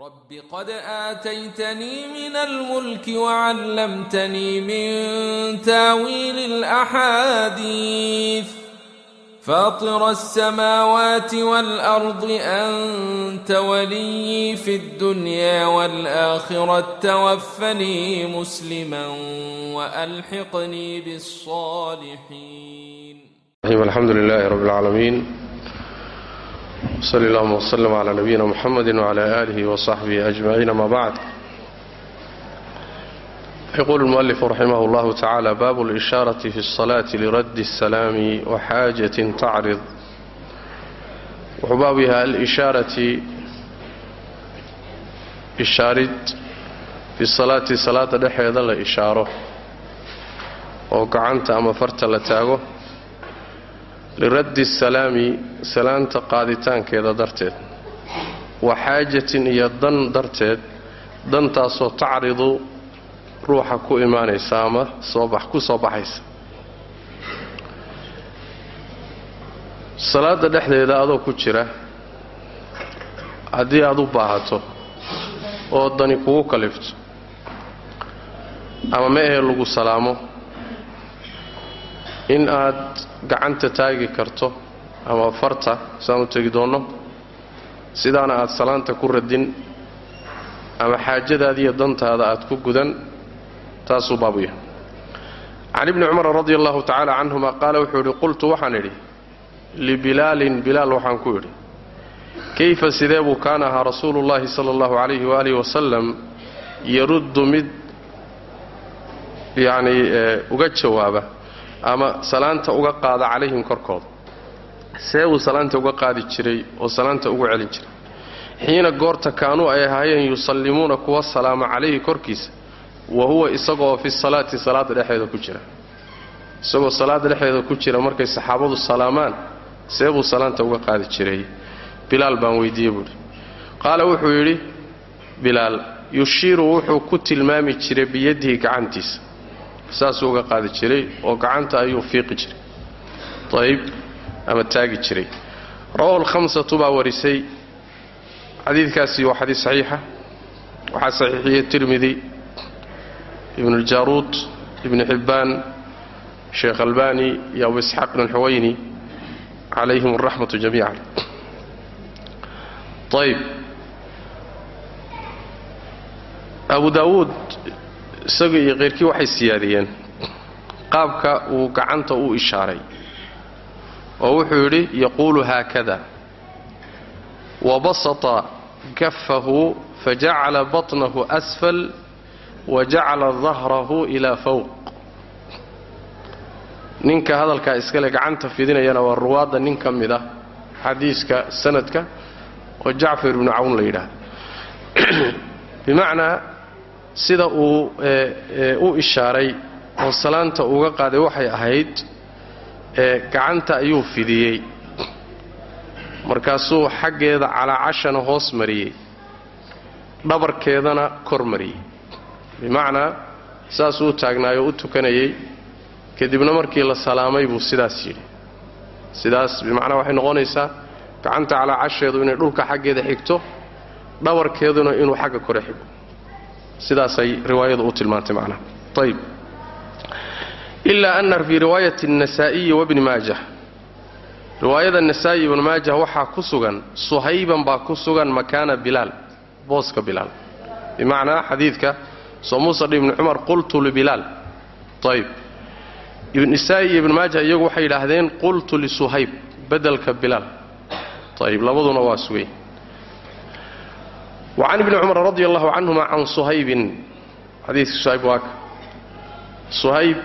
رب قد آتيتني من الملك وعلمتني من تاويل الأحاديث فاطر السماوات والأرض أنت ولي في الدنيا والآخرة توفني مسلما وألحقني بالصالحين والحمد لله رب العالمين wsali allahuma wslm cla nabiyina muxamedi wcla alihi wsaxbihi ajmaciin ama bacd yaquulu lmualifu raximah llahu tacaala baabu lishaarati fi اsalaati liraddi اsalaami waxaajatin tacrid wuxuu baabu yahay alishaarati ishaarid fi salaati salaada dhexeeda la ishaaro oo gacanta ama farta la taago liraddi salaami salaanta qaaditaankeeda darteed wa xaajatin iyo dan darteed dantaasoo tacridu ruuxa ku imaanaysa ama soobax ku soo baxaysa salaada dhexdeeda adoo ku jira haddii aad u baahato oo dani kugu kalifto ama ma ahe lagu salaamo in aad gacanta taagi karto ama farta saan u tegi doonno sidaana aad salaanta ku radin ama xaajadaadiiyo dantaada aad ku gudan taasuu baabu yahay. Can ibni cumar radi allahu tacaala canhuma qaala wuxuu yidhi qultu waxaan idhi libilaalin bilaal waxaan ku idhi kayfa sidee buu kaana ahaa rasuulu llaahi sala allahu calayhi waalihi wasalam yaruddu mid yacnii uga jawaaba ama salaanta uga qaada calayhim korkooda. See uu salaanta uga qaadi jiray oo salaanta ugu celin jiray. Xiina goorta kaanuu ay ahaayeen yusallimuuna kuwa salaama calayhi korkiisa wa huwa isagoo fi salaati salaada dhexeeda ku jira. Isagoo salaada dhexeeda ku jira markay saxaabadu salaamaan see buu salaanta uga qaadi jiray. Bilaal baan weydiiyey buuhi qaala wuxuu yidhi bilaal yushiiru wuxuu ku tilmaami jiray biyadihi gacantiisa saasuu uga qaadi jiray oo gacanta ayuu fiiqi jiray. Ayib ama taagi jiray. Rawahu lhamsatu baa warisay. Xadiidkaasi waa xadiis saxiixa. Waxaa saxiixiyey tirmidi ibnu ljaruud ibnu xibbaan sheekh albani iyo abu isxaaq ibn xuwayni calayhim araxmatu jamiican. Ayib abu daawuud isaga iyo keyrkii waxay siyaadiyeen qaabka uu gacanta u ishaaray. Oo wuxuu yidhi yaquulu haakada. Wabasata kafahu fajacala baطnahu asfal wajacala dahrahu ilaa fowq ninka hadalkaa iskale gacanta fidinayana waa ruwaadda nin ka mid ah xadiiska sanadka oo jacfar ibnu cawn la yidhaahdo. Bimacnaa sida uu u ishaaray oo salaanta uga qaaday waxay ahayd gacanta ayuu fidiyey. Markaasuu xaggeeda calaacashana hoos mariyey. Dhabarkeedana kor mariyey. Bimacnaa saasuu u taagnaayoo u tukanayey. Kadibna markii la salaamay buu sidaas yidhi. Sidaas bimacnaa waxay noqonaysaa gacanta calaacasheedu inay dhulka xaggeeda xigto dhabarkeeduna inuu xagga kore xigo sidaasay riwaayadu u tilmaantay macnaha ayb ilaa ana fii riwaayati الnasaa'iyi wabni maajah. Riwaayada nasaa'i ibnu maajah waxaa ku sugan suhayban baa ku sugan makaana bilaal booska bilaal. Bimacnaa xadiidka soo musad ibni cumar qultu libilaal ayb nasaa'i iyo ibnu maajah iyagu waxay yidhaahdeen qultu lisuhayb bedelka bilaal. Ayb labaduna waa sugay. وcan ibni cumar radi allahu canhuma can suhaybin. Xadiidka suhayb waaka suhayb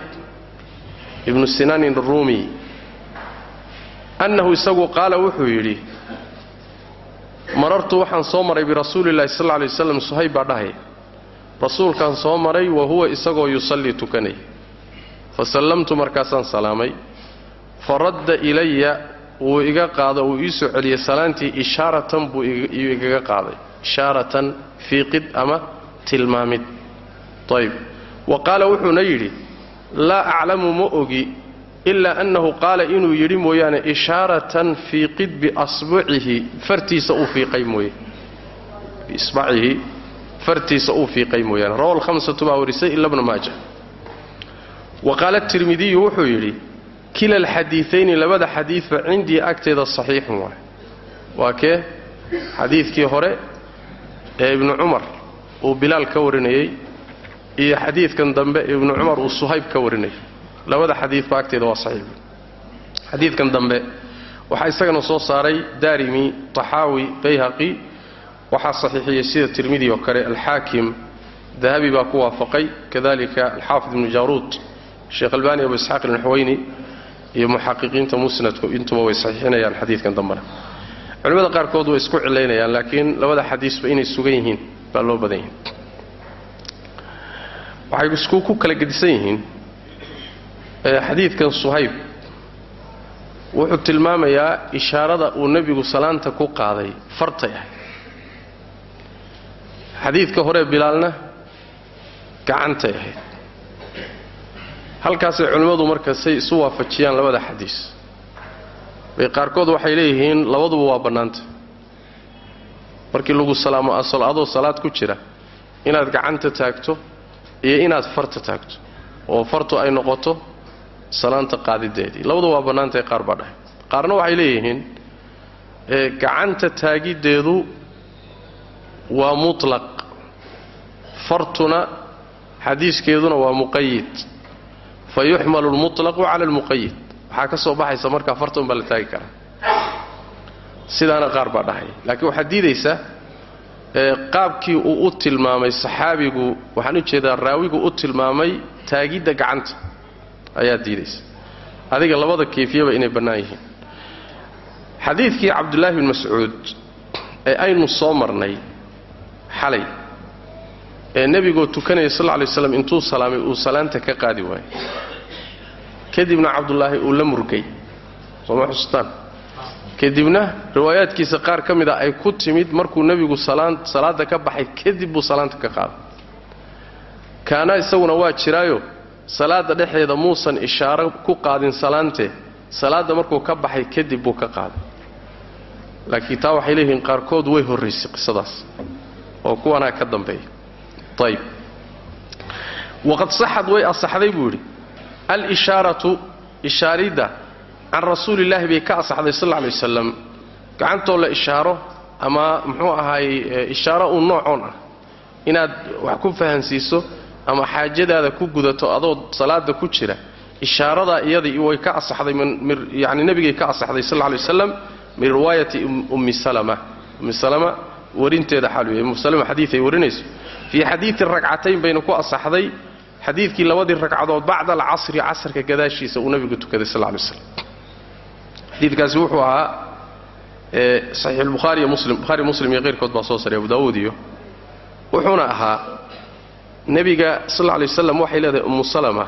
ibnu sinanin arumi annahu isagu qaala wuxuu yidhi marartu waxaan soo maray birasuuli llahi sal lla lay waslam suhayb baa dhahaya rasuulkaan soo maray wa huwa isagoo yusallii tukanaya fasallamtu markaasaan salaamay. Faradda ilaya wuu iga qaado uu ii soo salaantii ishaaratan buu igaga qaaday ishaaratan fiiqid ama tilmaamid ayb wa qaala wuxuuna yidhi laa aclamu ma ogi ilaa annahu qaala inuu yidhi mooyaane ishaaratan fiiqid biasbucihi fartiisa uu fiiqay mooye biisbacihi fartiisa uu fiiqay mooyaane rawa alhamsatu baa warisay ila bna maaja wa qaala tirmidiyu wuxuu yidhi kila alxadiiayni labada xadiidba cindii agteeda saxiixun waay waa kee xadiidkii hore ee ibnu cumar uu bilaal ka warinayey iyo xadiidkan dambe ibnu cumar uu suhayb ka warinayay. Labada xadiidba agteeda waa saxiix. Xadiidkan dambe waxaa isagana soo saaray daarimi taxaawi bayhaqi. Waxaa saxiixiyey sida tirmidi oo kale alxaakim. Dahabi baa ku waafaqay kadalika alxaafid ibnu jaaruud sheekh albani abu isxaaq ilnaxweyni iyo muxaqiqiinta musnadku intuba way saxiixinayaan xadiidkan dambena culimmada qaarkood way isku cilaynayaan laakiin labada xadiisba inay sugan yihiin baa loo badan yihiin waxay isku ku kala gedisan yihiin xadiidkan suhayb wuxuu tilmaamayaa ishaarada uu nebigu salaanta ku qaaday fartay ahay xadiidka hore bilaalna gacantay ahayd. Halkaasay culimmadu marka say isu waafajiyaan labada xadiis bay qaarkood waxay leeyihiin labaduba waa bannaanta. Markii lagu salaamo asal adoo salaad ku jira inaad gacanta taagto iyo inaad farta taagto oo fartu ay noqoto salaanta qaadideedii labaduba waa bannaantahay qaar baa dhahay. Qaarna waxay leeyihiin gacanta taagiddeedu waa mutlaq. Fartuna xadiiskeeduna waa muqayid fa yuxmalu lmutlaqu cala almuqayid waxaa ka soo baxaysa markaa farta un baa la taagi karaa sidaana qaar baa dhahay. Laakiin waxaad diidaysaa qaabkii uu u tilmaamay saxaabigu waxaan u jeedaa raawigu u tilmaamay taagidda gacanta ayaad diidaysa. Adiga labada kayfiyaba inay bannaan yihiin. Xadiidkii cabdullaahi bin mascuud ee aynu soo marnay xalay ee nebigoo tukanaya sal lla lay slam intuu salaamay uu salaanta ka qaadi waayey kadibna cabdulaahi uu la murgay. Sooma xustaan kadibna riwaayaadkiisa qaar ka mid a ay ku timid markuu nebigu salaada ka baxay kadib buu salaanta ka qaaday. Kaana isaguna waa jiraayo salaada dhexdeeda muusan ishaaro ku qaadin salaantee salaadda markuu ka baxay kadib buu ka qaaday. Laakiin taa waxay leeyihiin qaarkood way horraysay qisadaas oo kuwanaa ka dambeeya. Ayb waqad saxad way asaxday buu yidhi al-ishaaratu ishaaridda can rasuulillaahi bay ka asaxday sal alla alay wasalam gacantoo la ishaaro ama muxuu ahaayey ishaaro uun noocoon ah. Inaad wax ku fahansiiso ama xaajadaada ku gudato adoo salaada ku jira ishaaradaa iyadii way ka asaxday yani nebigay ka asaxday sal alla alay wasalam min riwaayati ummi salama. Ummi salama warinteeda xaal wey ummu salama xadiiay warinayso. Fii xadiidi ragcatayn bayna ku asaxday xadiidkii labadii ragcadood bacda alcasri casarka gadaashiisa uu nabigu tukaday sal lay slam xadiidkaasi wuxuu ahaa saxiix bukhaari iyo muslim. Buhari muslim iyo keyrkood baa soo saray abu daawuud iyo wuxuuna ahaa nebiga sal lay waslam waxay leedahay ummu salama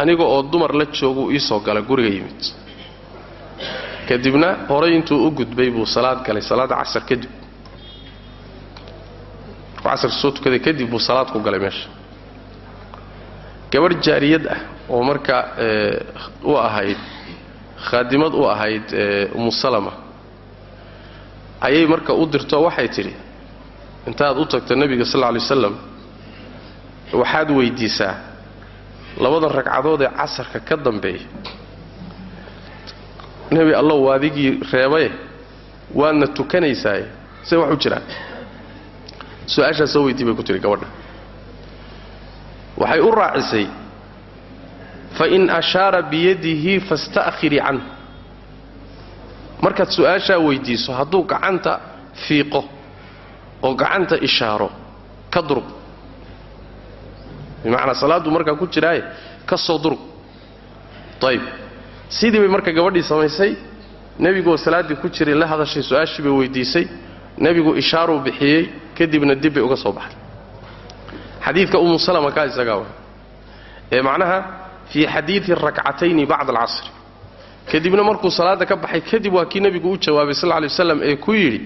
aniga oo dumar la jooguu iisoo gala guriga yimid. Kadibna horay intuu u gudbay buu salaad galay salaada casar kadib. Markuu casarka soo tukaday kadib buu salaad ku galay meesha gabarh jaariyad ah oo marka u ahayd khaadimad u ahayd ummu salama ayay marka u dirto waxay tidhi intaad u tagto nebiga sal lla alay wasalam waxaad weydiisaa labada ragcadood ee casarka ka dambeeya nebi allow waadigii reebaye waadna tukanaysaaye see wax u jiraan su'aashaa soo weydii bay ku tihi gabadha waxay u raacisay fain ashaara biyadihi fasta'khirii canhu. Markaad su'aashaa weydiiso hadduu gacanta fiiqo oo gacanta ishaaro ka durug. Bimacnaa salaaddu markaa ku jiraaye ka soo durug. Ayb sidii bay marka gabadhii samaysay. Nebiguoo salaaddii ku jiray la hadashay su'aashii bay weydiisay. Nebigu ishaaruu bixiyey kadibna dib bay uga soo baxday xadiidka umu salama kaa isagaa ee macnaha fii xadiidi rakcatayni bacda alcasri. Kadibna markuu salaadda ka baxay kadib waa kii nebigu u jawaabay sal lay waslam ee ku yidhi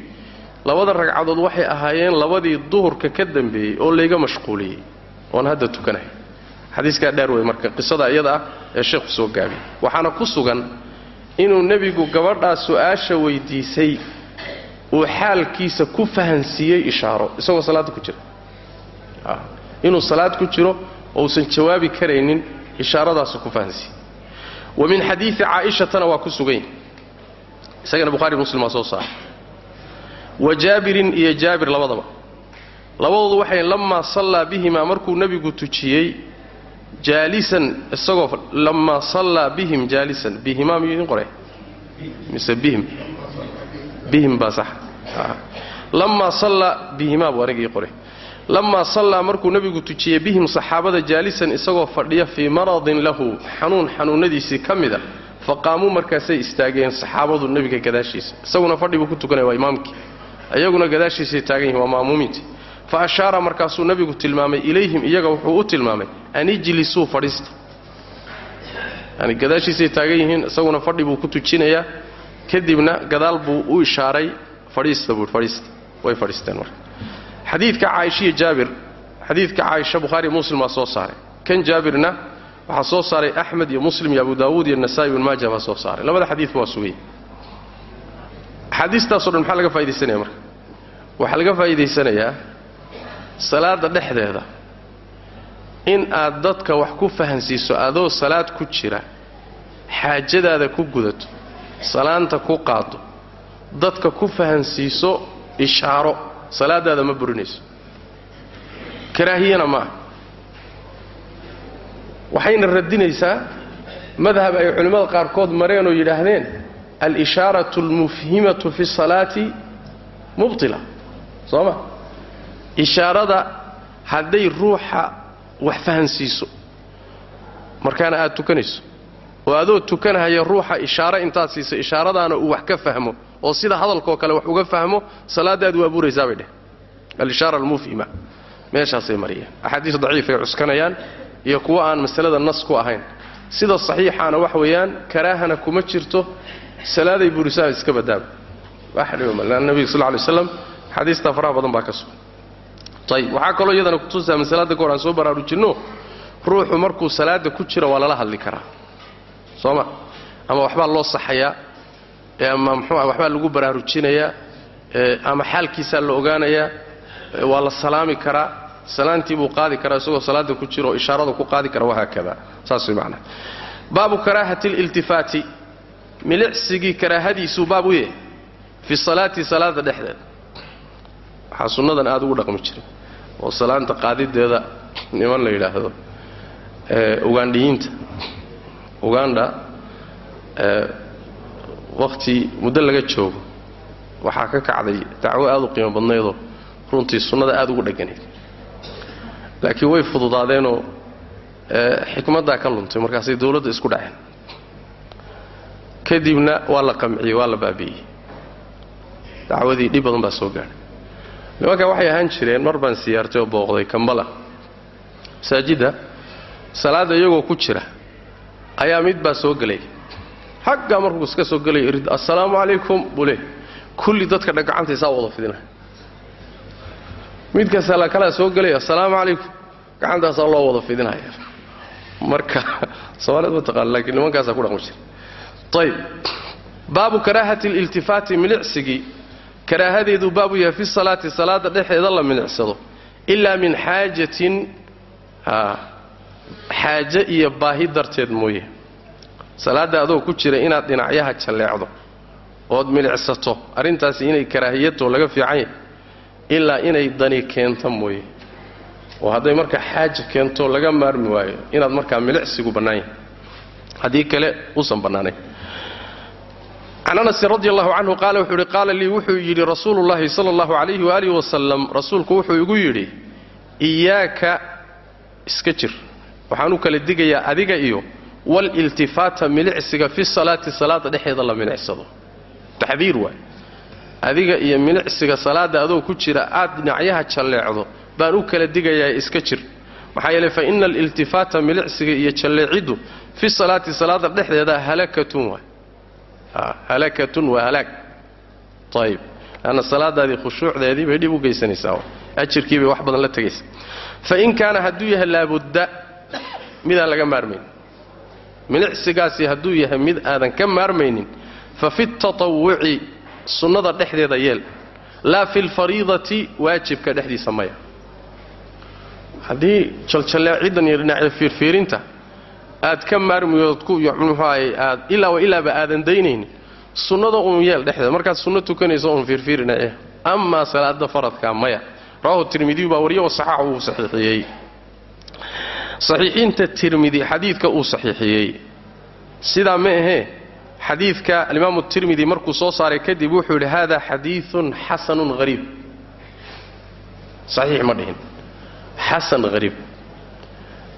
labada ragcadood waxay ahaayeen labadii duhurka ka dambeeyey oo layga mashquuliyey. Oon hadda tukanahay. Xadiiskaa dheer wey marka qisada iyada ah ee sheekhu soo gaabiyey. Waxaana ku sugan inuu nebigu gabadhaa su'aasha weydiisay uu xaalkiisa ku fahansiiyey ishaaro isagoo salaadda ku jira inuu salaad ku jiro ousan jawaabi karaynin ishaaradaasu ku fahansiiyey wa min xadiidi caaishatana waa ku sugan yahy isagana buhari muslim waa soo saaray wa jaabirin iyo jaabir labadaba. Labadoodu waxay lammaa sallaa bihimaa markuu nebigu tujiyey jaalisan isagoo lammaa sallaa bihim jaalisan. Bihimaa miyuu idin qoray? Mise bihim? Bihim baa sax. Lammaa sallaa bihimaa buu anigii qoray lammaa sallaa markuu nebigu tujiyey bihim saxaabada jaalisan isagoo fadhiya fii maradin lahu xanuun xanuunnadiisii ka mida fa qaamuu markaasay istaageen saxaabadu nebiga gadaashiisa isaguna fadhi buu ku tukanaya waa imaamkii iyaguna gadaashiisay taagan yihiin waa ma'muumiintii fa ashaara markaasuu nebigu tilmaamay ilayhim iyaga wuxuu u tilmaamay an ijlisuu fadhiista yani gadaashiisay taagan yihiin isaguna fadhi buu ku tujinayaa kadibna gadaal buu u ishaaray fadhiista buu fadhiista way fadhiisteen marka xadiidka caaisha iyo jaabir xadiidka caaisha bukhaari muslim waa soo saaray. Kan jaabirna waxaa soo saaray axmed iyo muslim iyo abu daawuud iyo nasa'i ibn maaja baa soo saaray. Labada xadiidba waa sugay axaadiistaaso dhan maxaa laga faa'idaysanaya marka? Waxaa laga faa'iidaysanayaa salaadda dhexdeeda. In aad dadka wax ku fahansiiso adoo salaad ku jira xaajadaada ku gudato salaanta ku qaado dadka ku fahansiiso ishaaro salaadaada ma burinayso. Karaahiyana maaha waxayna radinaysaa madhab ay culimmada qaarkood mareen oo yidhaahdeen al-ishaaratu almufhimatu fi salaati mubtila. Soo ma? Ishaarada hadday ruuxa wax fahansiiso markaana aad tukanayso oo adoo tukanahaya ruuxa ishaaro intaad siiso ishaaradaana uu wax ka fahmo oo sida hadalkoo kale wax uga fahmo salaadaadu waa buraysaa bay dheh. Alishaara almufhima meeshaasay mariyeen. Axaadiis daciifay cuskanayaan iyo kuwo aan masalada nas ku ahayn. Sida saxiixaana wax weeyaan karaahana kuma jirto salaaday burisaa iska badaaba wax dhiba nabiga sal lay slam xadiistaa faraha badan baa ka sugan. Ayib waxaa kaloo iyadana kutusaa masalada goor aan soo baraarujinno ruuxu markuu salaada ku jiro waa lala hadli karaa. Soo ma? Ama waxbaa loo saxayaa ama mxuuah waxbaa lagu baraarujinayaa ama xaalkiisaa la ogaanayaa waa la salaami karaa. Salaantii buu qaadi karaa isagoo salaada ku jiro oo ishaarada ku qaadi kara wahaakada saas way macnaha baabu karaahati aliltifaati milicsigii karaahadiisuu baab u yahay fi salaati salaada dhexdeeda. Waxaa sunnadan aada ugu dhaqmi jiray oo salaanta qaadideeda niman la yidhaahdo ugandhiyiinta uganda wakhti muddo laga joogo waxaa ka kacday dacwo aada u qiimo badnaydoo runtii sunnada aada ugu dheganayd. Laakiin way fududaadeenoo xikmaddaa ka luntay markaasay dowladda isku dhaceen. Kadibna waa la qamciyey waa la baabi'iyey. Dacwadii dhib badan baa soo gaadhay. Nimanka waxay ahaan jireen mar baan siyaartay oo booqday kambala. Masaajidda salaadda iyagoo ku jira ayaa mid baa soo gelay xaggaa markuu iska soo gelay irid assalaamu calaykum buu leey kulli dadka dhagacantay saa wada fidinaya mid kasta la kalaa soo gelay assalaamu calaykum gacantaasaa loo wada fidinaya marka soomaalid ma taqaan laakiin nimankaasaa ku dhaqmi jira ayb baabu karaahati aliltifaati milicsigii karaahadeeduu baabu yahay fi salaati salaada dhexeeda la milicsado. Ilaa min xaajatin xaaje iyo baahi darteed mooye salaadda adoo ku jira inaad dhinacyaha jalleecdo ood milicsato arrintaasi inay karaahiyato laga fiican yahay ilaa inay dani keento mooye. Oo hadday markaa xaaja keento laga maarmi waayo inaad markaa milicsigu bannaan yahay. Haddii kale uusan bannaanayn. Can anasin radi allahu canhu qaala wuxuu yidhi qaala lii wuxuu yidhi rasuulullaahi sala allahu calayhi waaalih wasalam rasuulku wuxuu igu yidhi iyaaka iska jir waxaan u kala digayaa adiga iyo waliltifaata milicsiga fi salaati salaada dhexeeda la milicsado taxdiir waay adiga iyo milicsiga salaada adoo ku jira aad dhinacyaha jalleecdo baan u kala digayaa iska jir maxaa yeele fa ina aliltifaata milicsiga iyo jalleeciddu fi salaati salaada dhexdeeda halakatun waay halakatun waa halaag ayib lanna salaadaadii khushuucdeedii bay dhib u geysanaysaa ajirkii bay wax badan la tegaysa fain kaana hadduu yahay laabudda midaan laga maarmaynin milicsigaasi hadduu yahay mid aadan ka maarmaynin fa fi tatawuci sunnada dhexdeeda yeel. Laa fi lfariidati waajibka dhexdiisa maya. Haddii jaljalleeciddan iyo fiirfiirinta aad ka maarmiyood ku muxuahay aad ilaa wa ilaaba aadan daynaynin sunnada uun yeel dhexdeeda markaad sunno tukanayso uun fiirfiirinace amaa salaada faradka maya. Rawahu tirmidiyu baa wariye oo saxaax uu saxiixiyey saxiixiinta tirmidi xadiidka uu saxiixiyey. Sidaa ma ahee xadiidka alimaamu tirmidi markuu soo saaray kadib wuxuu yidhi hada xadiiun xasanun hariib saxiix ma dhihin. Xasan hariib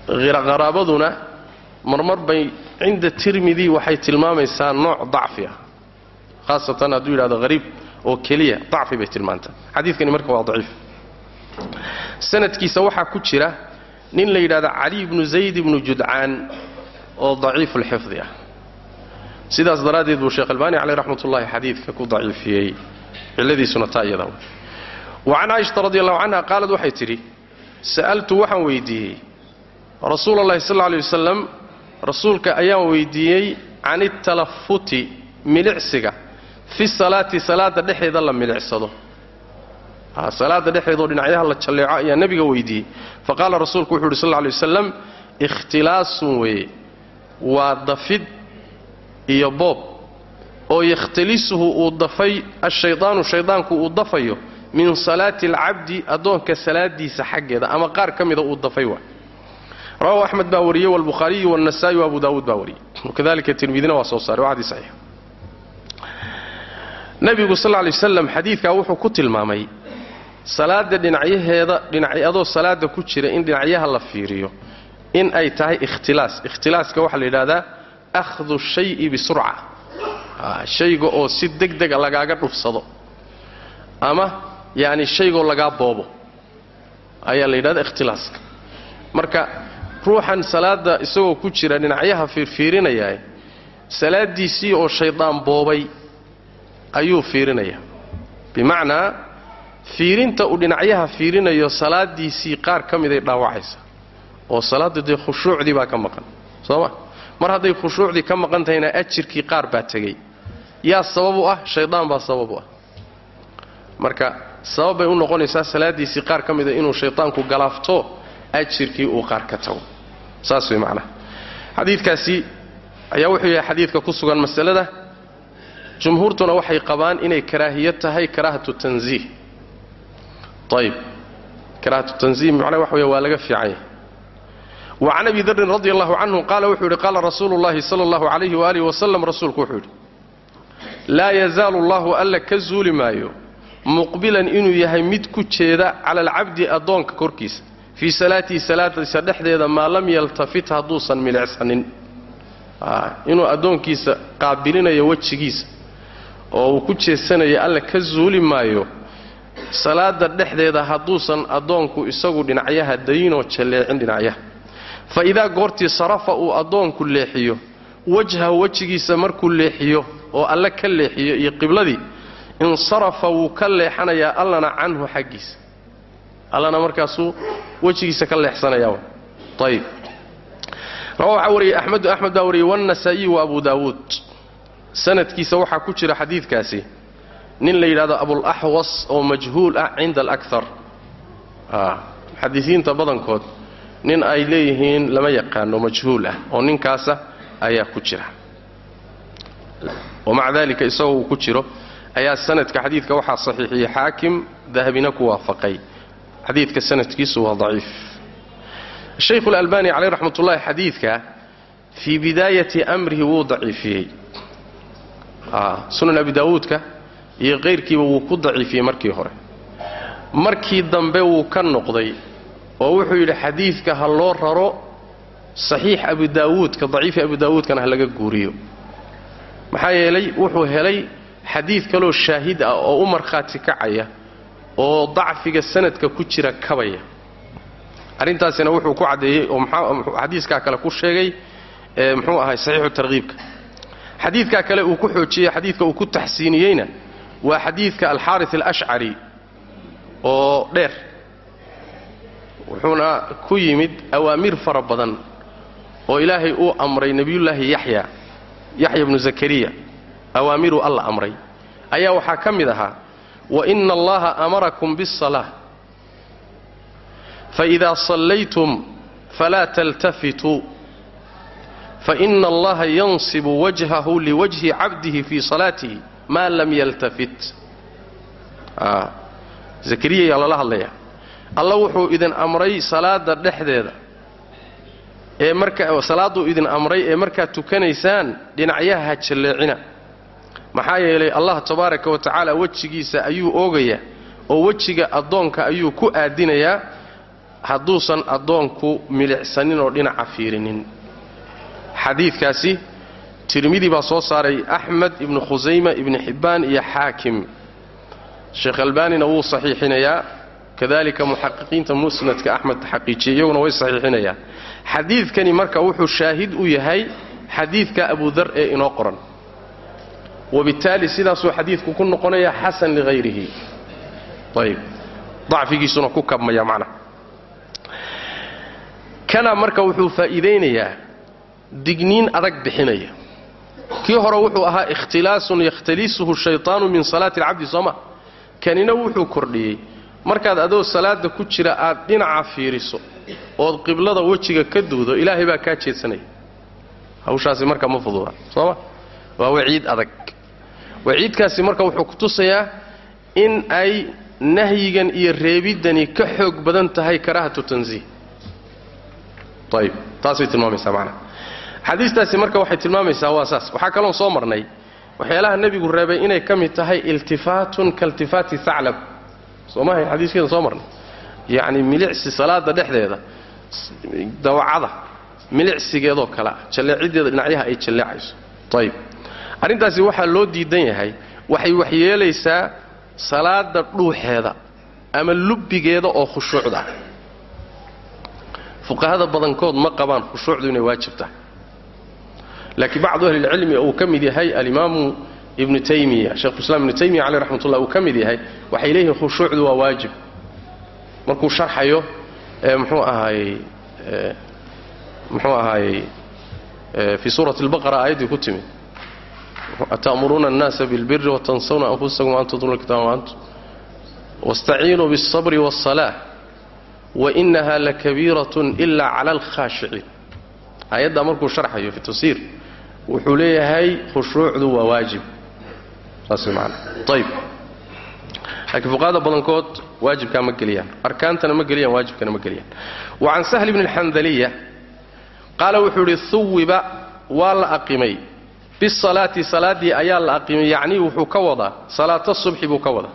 qaraabaduna marmar bay cinda tirmidi waxay tilmaamaysaa nooc dacfi ah. Haasatan hadduu yidhahdo hariib oo keliya dacfi bay tilmaantaa. Xadiidkani marka waa daciif. Sanadkiisa waxaa ku jira nin la yidhahdo cali ibnu zayd ibnu judcaan oo daciifu lxifdi ah. Sidaas daraaddeed buu sheekh albaani caleyh raxmat ullahi xadiidka ku daciifiyey cilladiisuna taa iyada wa can caaishata radi allahu canha qaalad waxay tidhi sa'altu waxaan weydiiyey rasuula allahi sal alay wasalam rasuulka ayaan weydiiyey can italafuti milicsiga fi salaati salaada dhexeeda la milicsado salaada dhexeedoo dhinacyaha la jalleeco ayaa nebiga weydiiyey. Faqaala rasuulku wuxu uhi sal ly waslam ikhtilaasun weeye waa dafid iyo boob. Oo yakhtalisuhu uu dafay ashaydaanu shaydaanku uu dafayo min salaati alcabdi addoonka salaadiisa xaggeeda ama qaar ka mida uu dafay waa. Rawahu axmed baa wariyey walbukhaariyu walnasaa'i wa daawuud baa wariyey. Wakadalika tirmidina waa soo saaray waa xadii saxiix. Nebigu sal ly waslam xadiidkaa wuxuu ku tilmaamay salaada dhinacyaheeda dhinacyadoo salaada ku jira in dhinacyaha la fiiriyo in ay tahay ikhtilaas. Ikhtilaaska waxaa la yidhahdaa akhdu shayi bisurca. Shayga oo si deg dega lagaaga dhufsado. Ama yacni shaygoo lagaa boobo. Ayaa la yidhahdaa ikhtilaaska. Marka ruuxan salaada isagoo ku jira dhinacyaha fiirfiirinayaa salaadiisii oo shaydaan boobay ayuu fiirinayaa bimacnaa fiirinta uu dhinacyaha fiirinayo salaadiisii qaar ka miday dhaawacaysa. Oo salaadda dee khushuucdii baa ka maqan soo ma? Mar hadday khushuucdii ka maqan tahayna ajirkii qaar baa tegey. Yaa sabab u ah shaydaan baa sabab u ah. Marka sabab bay u noqonaysaa salaadiisii qaar ka mida inuu shaydaanku galaafto ajirkii uu qaar ka tago. Saas way macnaha. Xadiidkaasi ayaa wuxuu yahay xadiidka ku sugan masalada. Jumhuurtuna waxay qabaan inay karaahiya tahay karaahatu tanziih ayb karaahatu tanziih macnaha waxa wey waa laga fiican yahay wa can abi darin radi allahu canhu qaala wuxuu yidhi qaala rasuulu llahi sala allahu calayhi waalihi wasalam rasuulku wuxuu yidhi laa yazaalu allahu alla ka zuuli maayo muqbilan inuu yahay mid ku jeeda cala alcabdi addoonka korkiisa fii salaatihi salaadiisa dhexdeeda maa lam yaltafit hadduusan milicsanin inuu addoonkiisa qaabilinayo wejigiisa oo uu ku jeesanayo alla ka zuuli maayo salaada dhexdeeda hadduusan addoonku isagu dhinacyaha dayinoo jalleecin dhinacyaha fa idaa goortii sarafa uu addoonku leexiyo wajhahu wejigiisa markuu leexiyo oo alle ka leexiyo iyo qibladii insarafa wuu ka leexanayaa allana canhu xaggiisa. Allana markaasuu wejigiisa ka leexsanayaa. Ayib rawa waxaa wariyey axmedu axmed baa wariyey wannasaa'iyu wa abu daawuud. Sanadkiisa waxaa ku jira xadiidkaasi nin la yidhahdo abulaxwas oo majhuul ah cinda alakar muxadisiinta badankood nin ay leeyihiin lama yaqaano majhuul ah oo ninkaasa ayaa ku jira. Wamaca dalika isagoo uu ku jiro ayaa sanadka xadiidka waxaa saxiixiyey xaakim dahabina ku waafaqay. Xadiidka sanadkiisu waa daciif. Shaykhu lalbani caleyh raxmat ullahi xadiidka fii bidaayati amrihi wuu daciifiyey. Sunan abi daawuudka iyo kayrkiiba wuu ku daciifiyey markii hore. Markii dambe wuu ka noqday oo wuxuu yidhi xadiidka ha loo raro saxiix abu daawuudka daciifi abu daawuudkana ha laga guuriyo. Maxaa yeelay wuxuu helay xadiid kaloo shaahid ah oo u markhaati kacaya oo dacfiga sanadka ku jira kabaya. Arrintaasina wuxuu ku caddeeyey oo xadiiskaa kale ku sheegay muxuu ahay saxiixu tarkiibka xadiidkaa kale uu ku xoojiyey xadiidka uu ku taxsiiniyeyna waa xadiidka alxaari alashcari oo dheer. Wuxuuna ku yimid awaamiir fara badan oo ilaahay uu amray nebiyullaahi yaxya yaxya bnu zakariya. Awaamiruu alla amray. Ayaa waxaa ka mid ahaa waina allaha amarakum biاsalaa faidaa sallaytum falaa taltafituu faina allaha yansibu wajhahu liwajhi cabdihi fii salaatihi maa lam yaltafit. Zakariya yaa lala hadlayaa alla wuxuu idin amray salaada dhexdeeda. Ee marka salaadduu idin amray ee markaad tukanaysaan dhinacyaha ha jalleecina. Maxaa yeelay allah tabaaraka wa tacaala wejigiisa ayuu oogayaa oo wejiga addoonka ayuu ku aadinayaa hadduusan addoonku milicsanin oo dhinaca fiirinin. Xadiidkaasi tirmidi baa soo saaray axmed ibnu khusayma ibni xibbaan iyo xaakim sheekh albaanina wuu saxiixinayaa. Kadalika muxaqiqiinta musnadka axmed xaqiijiyey iyaguna way saxiixinayaan. Xadiidkani marka wuxuu shaahid u yahay xadiidka abudar ee inoo qoran. Wabittaali sidaasuu xadiidku ku noqonaya xasan lighayrihi ayb dacfigiisuna ku kabmaya macnaha kana marka wuxuu faa'iidaynayaa digniin adag bixinaya kii hore wuxuu ahaa ikhtilaasun yakhtalisuhu shaytaanu min salaati alcabdi sooma kanina wuxuu kordhiyey. Markaad adoo salaada ku jira aad dhinaca fiiriso ood qiblada wejiga ka duudo ilaahay baa kaa jeedsanaya. Hawshaasi marka ma fududa sooma waa waciid adag. Waciidkaasi marka wuxuu ku tusayaa in ay nahyigan iyo reebiddani ka xoog badan tahay karaahatu tansiih ayib taasay tilmaamaysaa macnaha xadiistaasi marka waxay tilmaamaysaa waa saas. Waxaa kaloon soo marnay waxyaalaha nebigu reebay inay ka mid tahay iltifaatun kailtifaati thaclab. Soo mahayn xadiiskeeda soo marnay? Yacni milicsi salaada dhexdeeda dawacada milicsigeedoo kalea jalleeciddeeda dhinacyaha ay jalleecayso. Ayib arrintaasi waxaa loo diidan yahay waxay waxyeelaysaa salaada dhuuxeeda ama lubbigeeda oo khushuucda. Ah fuqahada badankood ma qabaan khushuucdu inay waajib tahay laakiin bacdu ahlilcilmi uu ka mid yahay alimaamu ibnu taymiya shekhuislaam ibnu taymiya caleyh raxmatullah uu ka mid yahay. Waxay leeyihiin khushuucdu waa waajib. Markuu sharxayo mxuu ahaayey muxuu ahaayey fii suurati albaqara aayaddii ku timid. Ata'muruuna annaasa bilbiri watansawna anfusakum waantum tulu kitaaba waantum wastaciinuu biاlsabri waاlsalaa wainaha lakabiiratun ila cala alkhaashiciin aayaddaa markuu sharxayo fi tafsiir wuxuu leeyahay khushuucdu waa waajib. Saas man ayb laakiin fuqahada badankood waajibkaa ma geliyaan. Arkaantana ma geliyaan waajibkana ma geliyaan. Wa can sahl bni alxandaliya qaala wuxuu idhi huwiba waa la aqimay. Bisalaati salaaddii ayaa la aqimay yacnii wuxuu ka wadaa. Salaata subxi buu ka wadaa.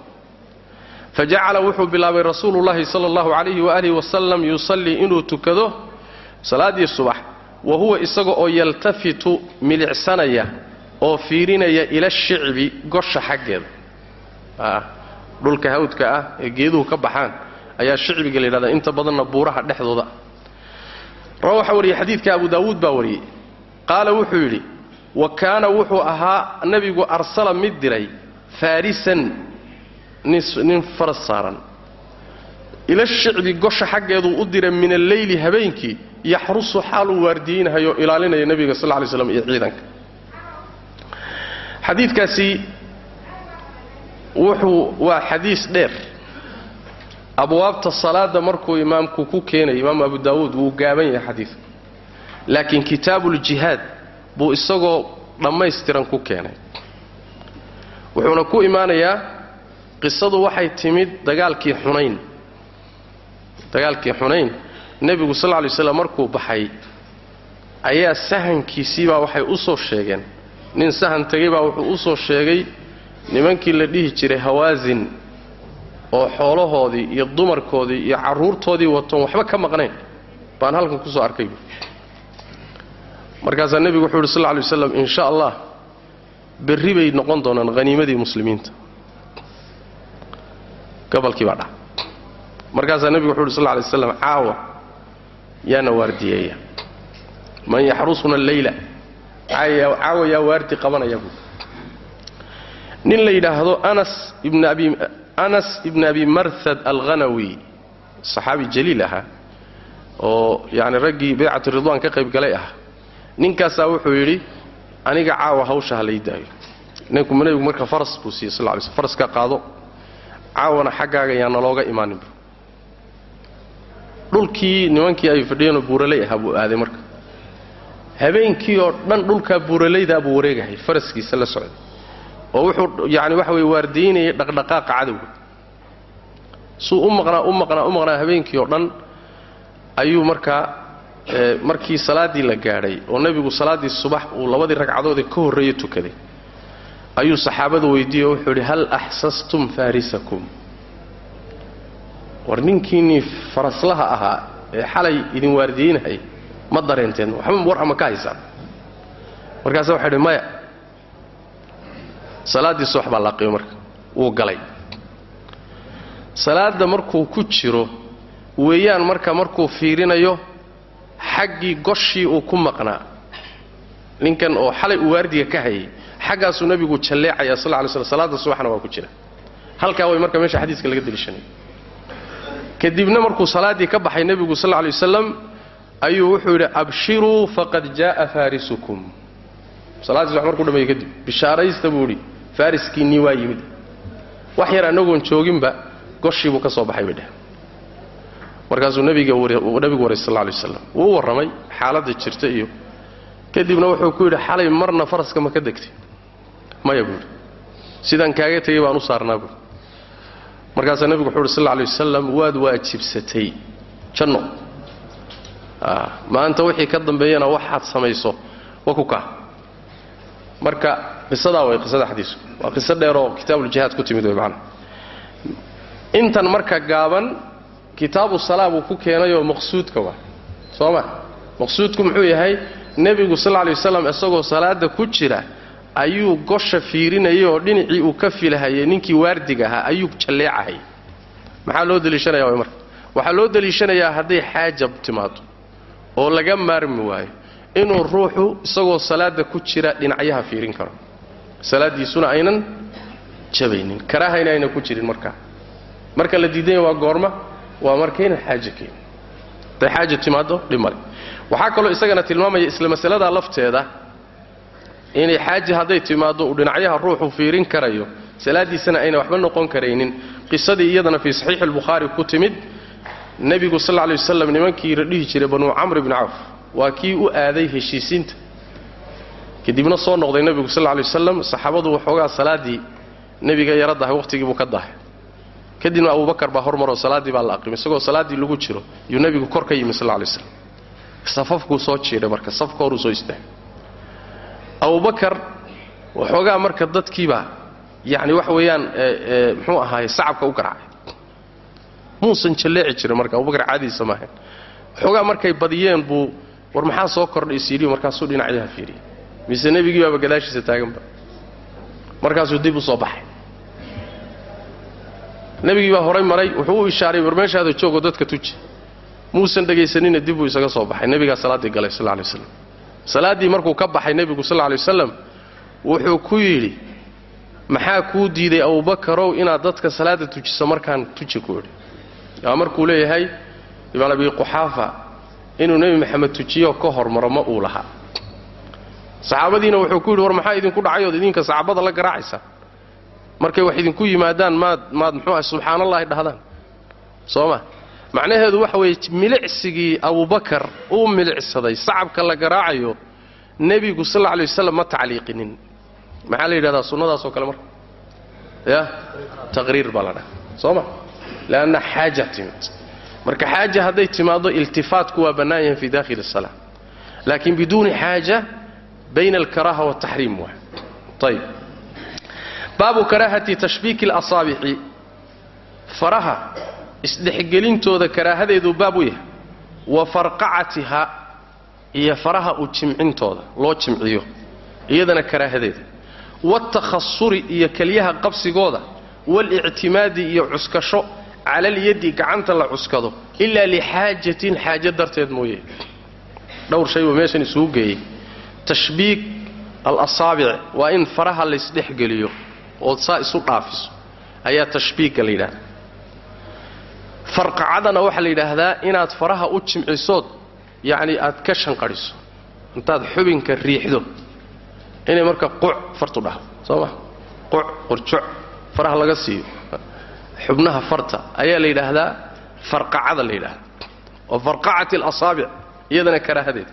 Fajacala wuxuu bilaabay rasuulullahi sala allahu calayhi waalihi wasalam yusallii inuu tukado salaaddii subax wa huwa isaga oo yaltafitu milicsanaya oo fiirinaya ila shicbi gosha xaggeeda. Dhulka hawdka ah ee geeduhu ka baxaan ayaa shicbiga la yidhahdaa inta badanna buuraha dhexdooda. Rawa waxaa wariyey xadiidka abu daawuud baa wariyey. Qaala wuxuu yidhi wa kaana wuxuu ahaa nebigu arsala mid diray faarisan nin faras saaran ila shicbi gosha xaggeeduu u diray min alleyli habeenkii yaxrusu xaaluu waardiyeynhayo ilaalinaya nebiga sal ly slam iyo ciidanka. Xadiidkaasi wuxuu waa xadiis dheer. Abwaabta salaada markuu imaamku ku keenay imaamu abu daawuud wuu gaaban yahay xadiidku laakiin kitaabuuljihaad buu isagoo dhammaystiran ku keenay. Wuxuuna ku imaanayaa qisadu waxay timid dagaalkii xunayn dagaalkii xunayn nebigu sal lla lay slam markuu baxay ayaa sahankiisiibaa waxay u soo sheegeen. Nin sahan tegay baa wuxuu u soo sheegay nimankii la dhihi jiray hawaasin oo xoolahoodii iyo dumarkoodii iyo carruurtoodii watoon waxba ka maqnayn. Baan halkan ku soo arkay. Markaasaa nebigu wuxuu yidhi sal lay waslam in sha allah berri bay noqon doonaan haniimadii muslimiinta. Gobolkii baa dhac markaasaa nebigu wuxu sal lla lay waslam caawa yaana waardiyeeya. Man yaxrusuna alleyla caawa yaa waardi qabanaya buu. Nin la yidhaahdo anas ibn abi marhad alghanawi saxaabi jaliil ahaa oo yacni raggii baycatu ridwaan ka qayb galay ah ninkaasaa wuxuu yidhi aniga caawa hawsha ha lay daayo. Nebigu marka faras buu siiyey sal lay sl faraska qaado. Caawana xaggaaga yaa nalooga imaaninba dhulkii nimankii ay fadhiyeenoo buuraley ahaa buu aaday marka. Habeenkii oo dhan dhulkaa buuralaydaa buu wareegahay faraskiisa la socday. Oo wuxuu yacani waxa weye waardiynayay dhaqdhaqaaqa cadowga. Suu u maqnaa u maqnaa u maqnaa habeenkii oo dhan ayuu markaa markii salaaddii la gaadhay oo nebigu salaaddii subax uu labadii ragcadoodee ka horreeye tukaday ayuu saxaabada weydiiyey oo wuxuu idhi hal axsastum faarisakum war ninkiinnii faraslaha ahaa ee xalay idin waardiyeynahayay ma dareenteen. Waxba war ama ka haysaan markaasa waxay idhi maya salaaddii subax baa laaqiyo marka. Wuu galay. Salaadda markuu ku jiro weeyaan marka markuu fiirinayo xaggii goshii uu ku maqnaa. Ninkan oo xalay uu waardiga ka hayay xaggaasuu nebigu jalleecaya sal lay sl salaadda subaxna waa ku jira. Halkaa way marka meesha xadiiska laga deliishanay kadibna markuu salaaddii ka baxay nebigu sal lay wasalam ayuu wuxuu yidhi abshiruu faqad jaaa faarisukum. Salaaddii subax markuu dhameeye kadib bishaaraysta buu idhi faariskiinnii waa yimid. Wax yar annagoon jooginba goshiibuu ka soo baxay bay dheh markaasuu nebigu waray sal lay waslam wuu warramay xaaladda jirta iyo kadibna wuxuu ku yidhi xalay marna faraska ma ka degtay. Maya buuhi sidaan kaaga tegey baan u saarnaa buui markaasaa nebigu wuxuu uhi sal lay wasalam waad waajibsatay janno. Maanta wixii ka dambeeyana waxaad samayso wa ku kaa marka qisadaa way qisada xadiisku waa qiso dheeroo kitaabuuljihaad ku timid wey macana intan marka gaaban kitaabu salaa buu ku keenayoo maqsuudka waa. Soo ma? Maqsuudku muxuu yahay nebigu sal lay waslam isagoo salaada ku jira ayuu gosha fiirinayay oo dhinacii uu ka filahayay ninkii waardiga ahaa ayuu jalleecahayay. Maxaa loo deliishanaya marka? Waxaa loo deliishanayaa hadday xaaja timaado oo laga maarmi waayo inuu ruuxu isagoo salaada ku jira dhinacyaha fiirin karo. Salaaddiisuna aynan jabaynin karaahayna aynan ku jirin markaa marka la diidanya waa goorma waa markaynan xaaja keenin hadday xaaja timaado dhib waxaa kaloo isagana tilmaamaya isla masaladaa lafteeda inay xaaja hadday timaaddo uu dhinacyaha ruuxu fiirin karayo salaaddiisana ayna waxba noqon karaynin. Qisadii iyadana fii saxiixi albukhaari ku timid nebigu sal lla lay nimankii dhihi jiray banuu camr ibni cawf waa kii u aaday heshiisiinta. Kadibna soo noqday nebigu sal lla lay wasalam saxaabadu waxoogaa salaaddii nebiga yara dahay wakhtigii buu ka dahay. Kadibna abubakar baa hormaroo salaaddii baa la aqrimay isagoo salaaddii lagu jiro yuu nebigu kor ka yimi sal lla lay safafkuu soo jiidhay marka safka horuu soo istaagay abubakar waxoogaa marka dadkiibaa yacni waxa weeyaan muxuu ahaaye sacabka u garacay muusan jalleeci jirin marka abubakar caadiisa maahayn waxoogaa markay badiyeen buu war maxaa soo kordhay isyidhi markaasuu dhinacyaha fiiriyey mise nebigii baaba gadaashiisa taaganba. Markaasuu dib u soo baxay. Nebigii baa horay maray wuxuu u ishaaray war meeshaada joogoo dadka tuji. Muusan dhegaysanina dib buu isaga soo baxay. Nebigaa salaaddii galay sal lay waslam salaaddii markuu ka baxay nebigu sal lay wasalam wuxuu ku yidhi maxaa kuu diiday abubakarow inaad dadka salaadda tujiso markaan tuji? Ku idhi yaa markuu leeyahay ibaan abi quxaafa inuu nebi maxamed tujiyo ka hormaro ma uu lahaa. Saxaabadiina wuxuu ku yidhi war maxaa idinku dhacay ood idinka saxaabada la garaacaysa? Markay wax idinku yimaadaan maad maad muxuu ah subxaanallahi dhahdaan. Soo ma macnaheedu waxa weeye milicsigii abubakar uu milicsaday sacabka la garaacayo nebigu sal alay waslam ma tacliiqinin. Maxaa la yidhahdaa sunnadaasoo kale marka? Ya? Taqriir baa la dhaha. Soo ma? Leanna xaaja timid marka xaaja hadday timaaddo iltifaatku waa bannaan yahin fii dakhili asala laakiin biduuni xaaja bayna alkaraaha wataxriim waay ayb baabu karaahati tashbiiki اlasaabici faraha isdhexgelintooda karaahadeeduu baab u yahay. Wa farqacatiha iyo faraha u jimcintooda loo jimciyo iyadana karaahadeeda. Wاtakhasuri iyo kelyaha qabsigooda waاlictimaadi iyo cuskasho cala alyadi gacanta la cuskado ilaa lixaajatin xaajo darteed mooye. Dhowr shay buu meeshan isugu geeyey. Tashbiik alasaabic waa in faraha laysdhexgeliyo ood saa isu dhaafiso. Ayaa tashbiigga la yidhahda farqacadana waxaa la yidhaahdaa inaad faraha u jimcisood yacni aad ka shanqadhiso intaad xubinka riixdo inay marka quc fartu dhahdo soo ma? Quc qurjoc faraha laga siiyo. Xubnaha farta ayaa la yidhaahdaa farqacada la yidhaahda oo farqacati alasaabic iyadana karaahadeeda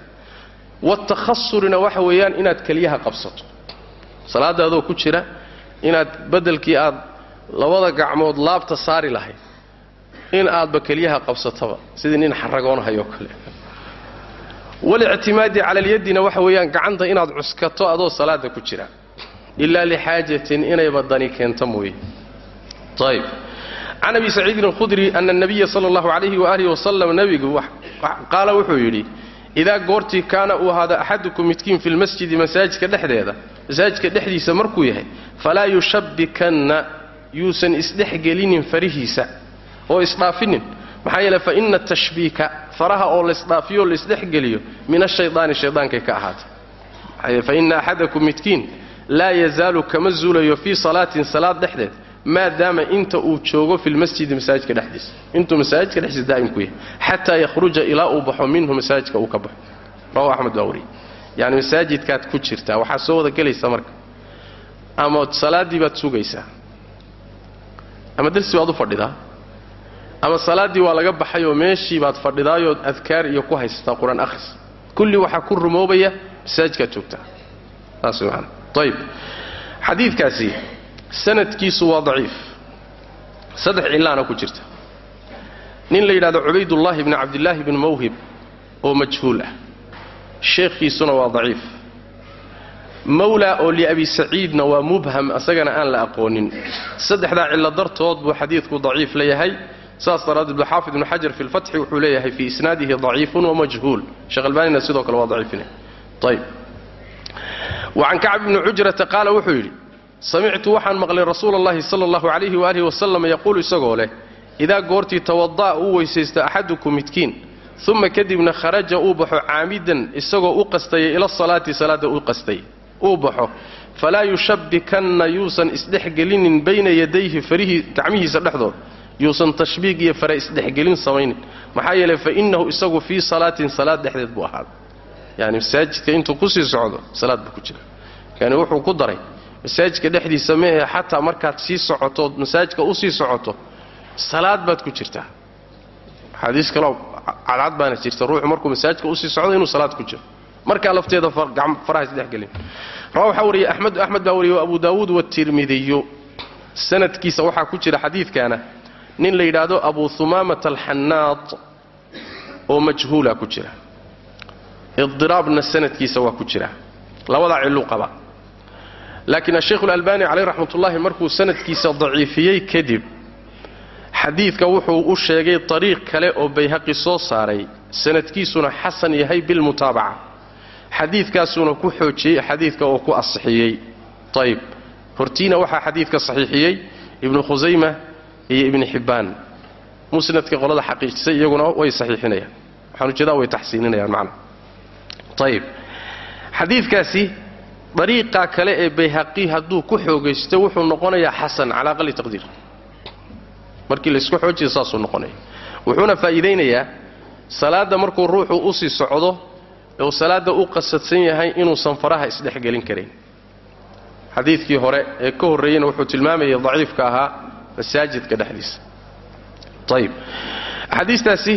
watakhasurina waxa weeyaan inaad keliyaha qabsato. Salaadaadoo ku jira inaad beddelkii aad labada gacmood laabta saari lahayd in aadba keliyaha qabsatoba sidii nin xaragoonahayoo kale. Walictimaadi cala alyadina waxa weeyaan gacanta inaad cuskato adoo salaada ku jira. Ilaa lixaajatin inayba dani keento mooye. Ayb can abi saciidin alkhudri ana nabiya sala allahu calayhi waaalih wasalam nebigu qaala wuxuu yidhi idaa goortii kaana uu ahaado axadukum midkiin fi lmasjidi masaajidka dhexdeeda masaajidka dhexdiisa markuu yahay falaa yushabbikanna yuusan isdhexgelinin farihiisa oo isdhaafinin maxaa yeele fa ina faraha oo laisdhaafiyo laisdhexgeliyo min ashaydaani shaydaankay ka ahaatay fa ina axadakum midkiin laa yazaalu kama zuulayo fii salaatin salaad dhexdeed maadaama inta uu joogo fi lmasjidi masaajidka dhexdiisa. Intuu masaajidka dhexdiisa daa'im ku yahay xataa yakhruja ilaa uu baxo minhu masaajidka uu ka baxo. Rawahu axmed baa wariyey. Yacni masaajidkaad ku jirtaa waxaa soo wada gelaysa marka. Ama salaaddii baad sugaysaa. Ama darsi baad u fadhidaa ama salaaddii waa laga baxay oo meeshii baad fadhidaayood adkaar iyo ku haysataa qur'aan akhris. Kulli waxaa ku rumoobaya masaajidkaad joogtaa saas maana ayib xadiidkaasi sanadkiisu waa daciif. Saddex cillaana ku jirta. Nin la yidhahdo cubaydullaahi bni cabdillaahi bni mawhib oo majhuul ah. Sheekhiisuna waa daciif. Mawlaa oo liabi saciidna waa mubham asagana aan la aqoonin. Saddexdaa cillo dartood buu xadiidku daciif leeyahay saas daraaddeed buxaafid ibnu xajar fi lfatxi wuxuu leeyahay fii isnaadihi daciifun wamajhuul sheekh sidoo kale waa daciifine ayb wa can kacb cujrata qaala wuxuu yidhi samictu waxaan maqlay rasuula allahi sala allahu calayhi waalihi wasalam yaquulu isagoo leh idaa goortii tawada'a uu weysaysto axadukum midkiin uma kadibna kharaja uu baxo caamidan isagoo u qastaya ila salaati salaadda u qastay uu baxo. Falaa yushabbikanna yuusan isdhexgelinin bayna yadayhi farihii gacmihiisa dhexdood yuusan tashbiig iyo fare isdhexgelin samaynin. Maxaa yeelay fa innahu isagu fii salaatin salaad dhexdeed buu ahaaday. Yani masaajidka intuu ku sii socdo salaad buu ku jira yani wuxuu ku daray masaajidka dhexdiisa meehe xataa markaad sii socotood masaajidka u sii socoto salaad baad ku jirtaa. Axaadiis kaloo cadcad baana jirta ruuxu markuu masaajidka u sii socdo inuu salaad ku jiro. Markaa lafteeda faraha isdhexgelin. Rawa waxaa wariyey axmed axmed baa wariyey abu daawuud watirmidiyu sanadkiisa waxaa ku jira xadiidkaana nin la yidhaahdo abu humaamata alxannaad oo majhuula ku jira. Idiraabna sanadkiisa waa ku jira. Labadaa cilluu qaba. Laakiin asheikhu alalbani caleyh raxmatullaahi markuu sanadkiisa daciifiyey kadib xadiidka wuxuu u sheegay ariiq kale oo bayhaqi soo saaray. Sanadkiisuna xasan yahay bilmutaabaca. Xadiidkaasuuna ku xoojiyey xadiidka oo ku asixiyey ayb hortiina waxaa xadiidka saxiixiyey. Ibnu khusayma iyo ibni xibbaan musnadka qolada xaqiijisay iyaguna way saxiixinayaan. Waxaan u jeedaa way taxsiininayaan macna. Ayib xadiidkaasi dariiqa kale ee bayhaqi hadduu ku xoogaysto wuxuu noqonayaa xasan cala aqali taqdiir. Markii laysku xoojiya saasuu noqonaya. Wuxuuna faa'iidaynayaa salaadda markuu ruuxu u sii socdo oo salaadda u qasadsan yahay inuusan faraha isdhexgelin karayn xadiidkii hore ee ka horreeyeyna wuxuu tilmaamayay daciifka ahaa masaajidka dhexdiisa. Ayib axaadiistaasi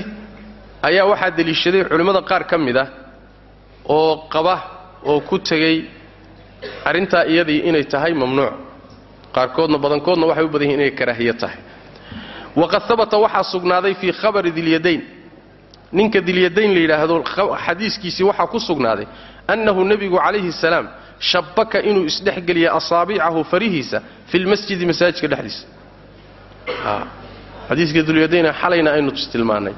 ayaa waxaa deliishaday culimmada qaar ka mid ah oo qaba oo ku tegey arrintaa iyadii inay tahay mamnuuc. Qaarkoodna badankoodna waxay u badan yihiin inay karaahiyo tahay. Waqad habata waxaa sugnaaday fii khabari dilyadayn ninka dilyadayn la yidhaahdo xadiiskiisii waxaa ku sugnaaday annahu nebigu calayhi salaam shabbaka inuu isdhexgeliyay asaabiicahu farihiisa fi lmasjidi masaajidka dhexdiisa xadiiska dulyadayna xalayna aynu tilmaannay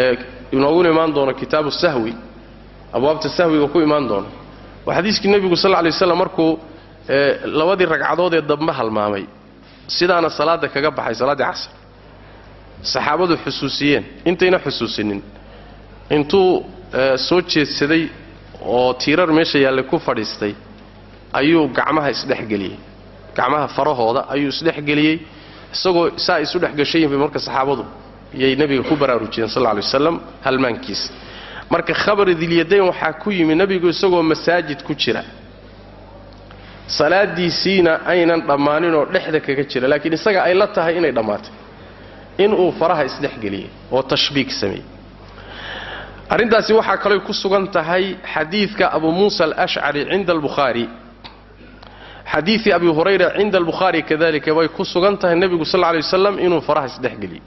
ee inooguna imaan doono kitaabu sahwi. Abwaabta sahwiga ku imaan doono. Waa xadiiskii nebigu sal lay waslam markuu labadii ragcadood ee dambe halmaamay. Sidaana salaadda kaga baxay salaaddii casr. Saxaabadu xusuusiyeen. Intayna xusuusinin. Intuu soo jeedsaday oo tiirar meesha yaallay ku fadhiistay ayuu gacmaha isdhexgeliyey. Gacmaha farahooda ayuu isdhexgeliyey isagoo saa isu dhexgashayin bay marka saxaabadu yay nebiga ku baraarujiyeen sal lay waslam halmaankiisa marka khabari dilyadayn waxaa ku yimi nebigu isagoo masaajid ku jira. Salaadiisiina aynan dhammaaninoo dhexda kaga jira laakiin isaga ay la tahay inay dhammaatay. Inuu faraha isdhexgeliyey oo tashbiik sameeyey arrintaasi waxaa kalooy ku sugan tahay xadiidka abu muusa alashcari cinda albukhaari xadiidii abi hurayra cinda albukhaari kadalika way ku sugan tahay nebigu sal lay waslam inuu faraha isdhexgeliyey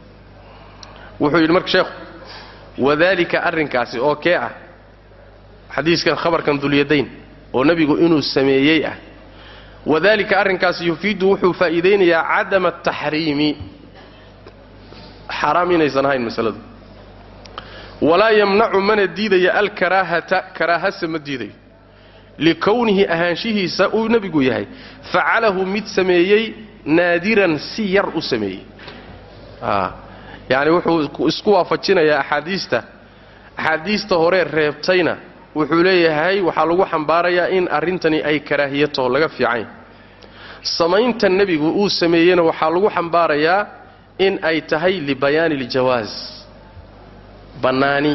wuxuu yidhi marka sheekhu wadalika arrinkaasi oo kee ah? Xadiiskan khabarkan dulyadayn oo nebigu inuu sameeyey ah. Wadalika arrinkaasi yufiidu wuxuu faa'iidaynayaa cadama ataxriimi xaaraam inaysan ahayn masaladu. Walaa yamnacu mana diidaya alkaraahata. Karaahase ma diidayo likownihi ahaanshihiisa uu nebigu yahay. Facalahu mid sameeyey naadiran si yar u sameeyey. Yacni wuxuu isku waafajinayaa axaadiista. Axaadiista horee reebtayna wuxuu leeyahay waxaa lagu xambaarayaa in arrintani ay karaahiyato laga fiicanya samaynta nebigu uu sameeyeyna waxaa lagu xambaarayaa in ay tahay libayaani iljawaas bannaani.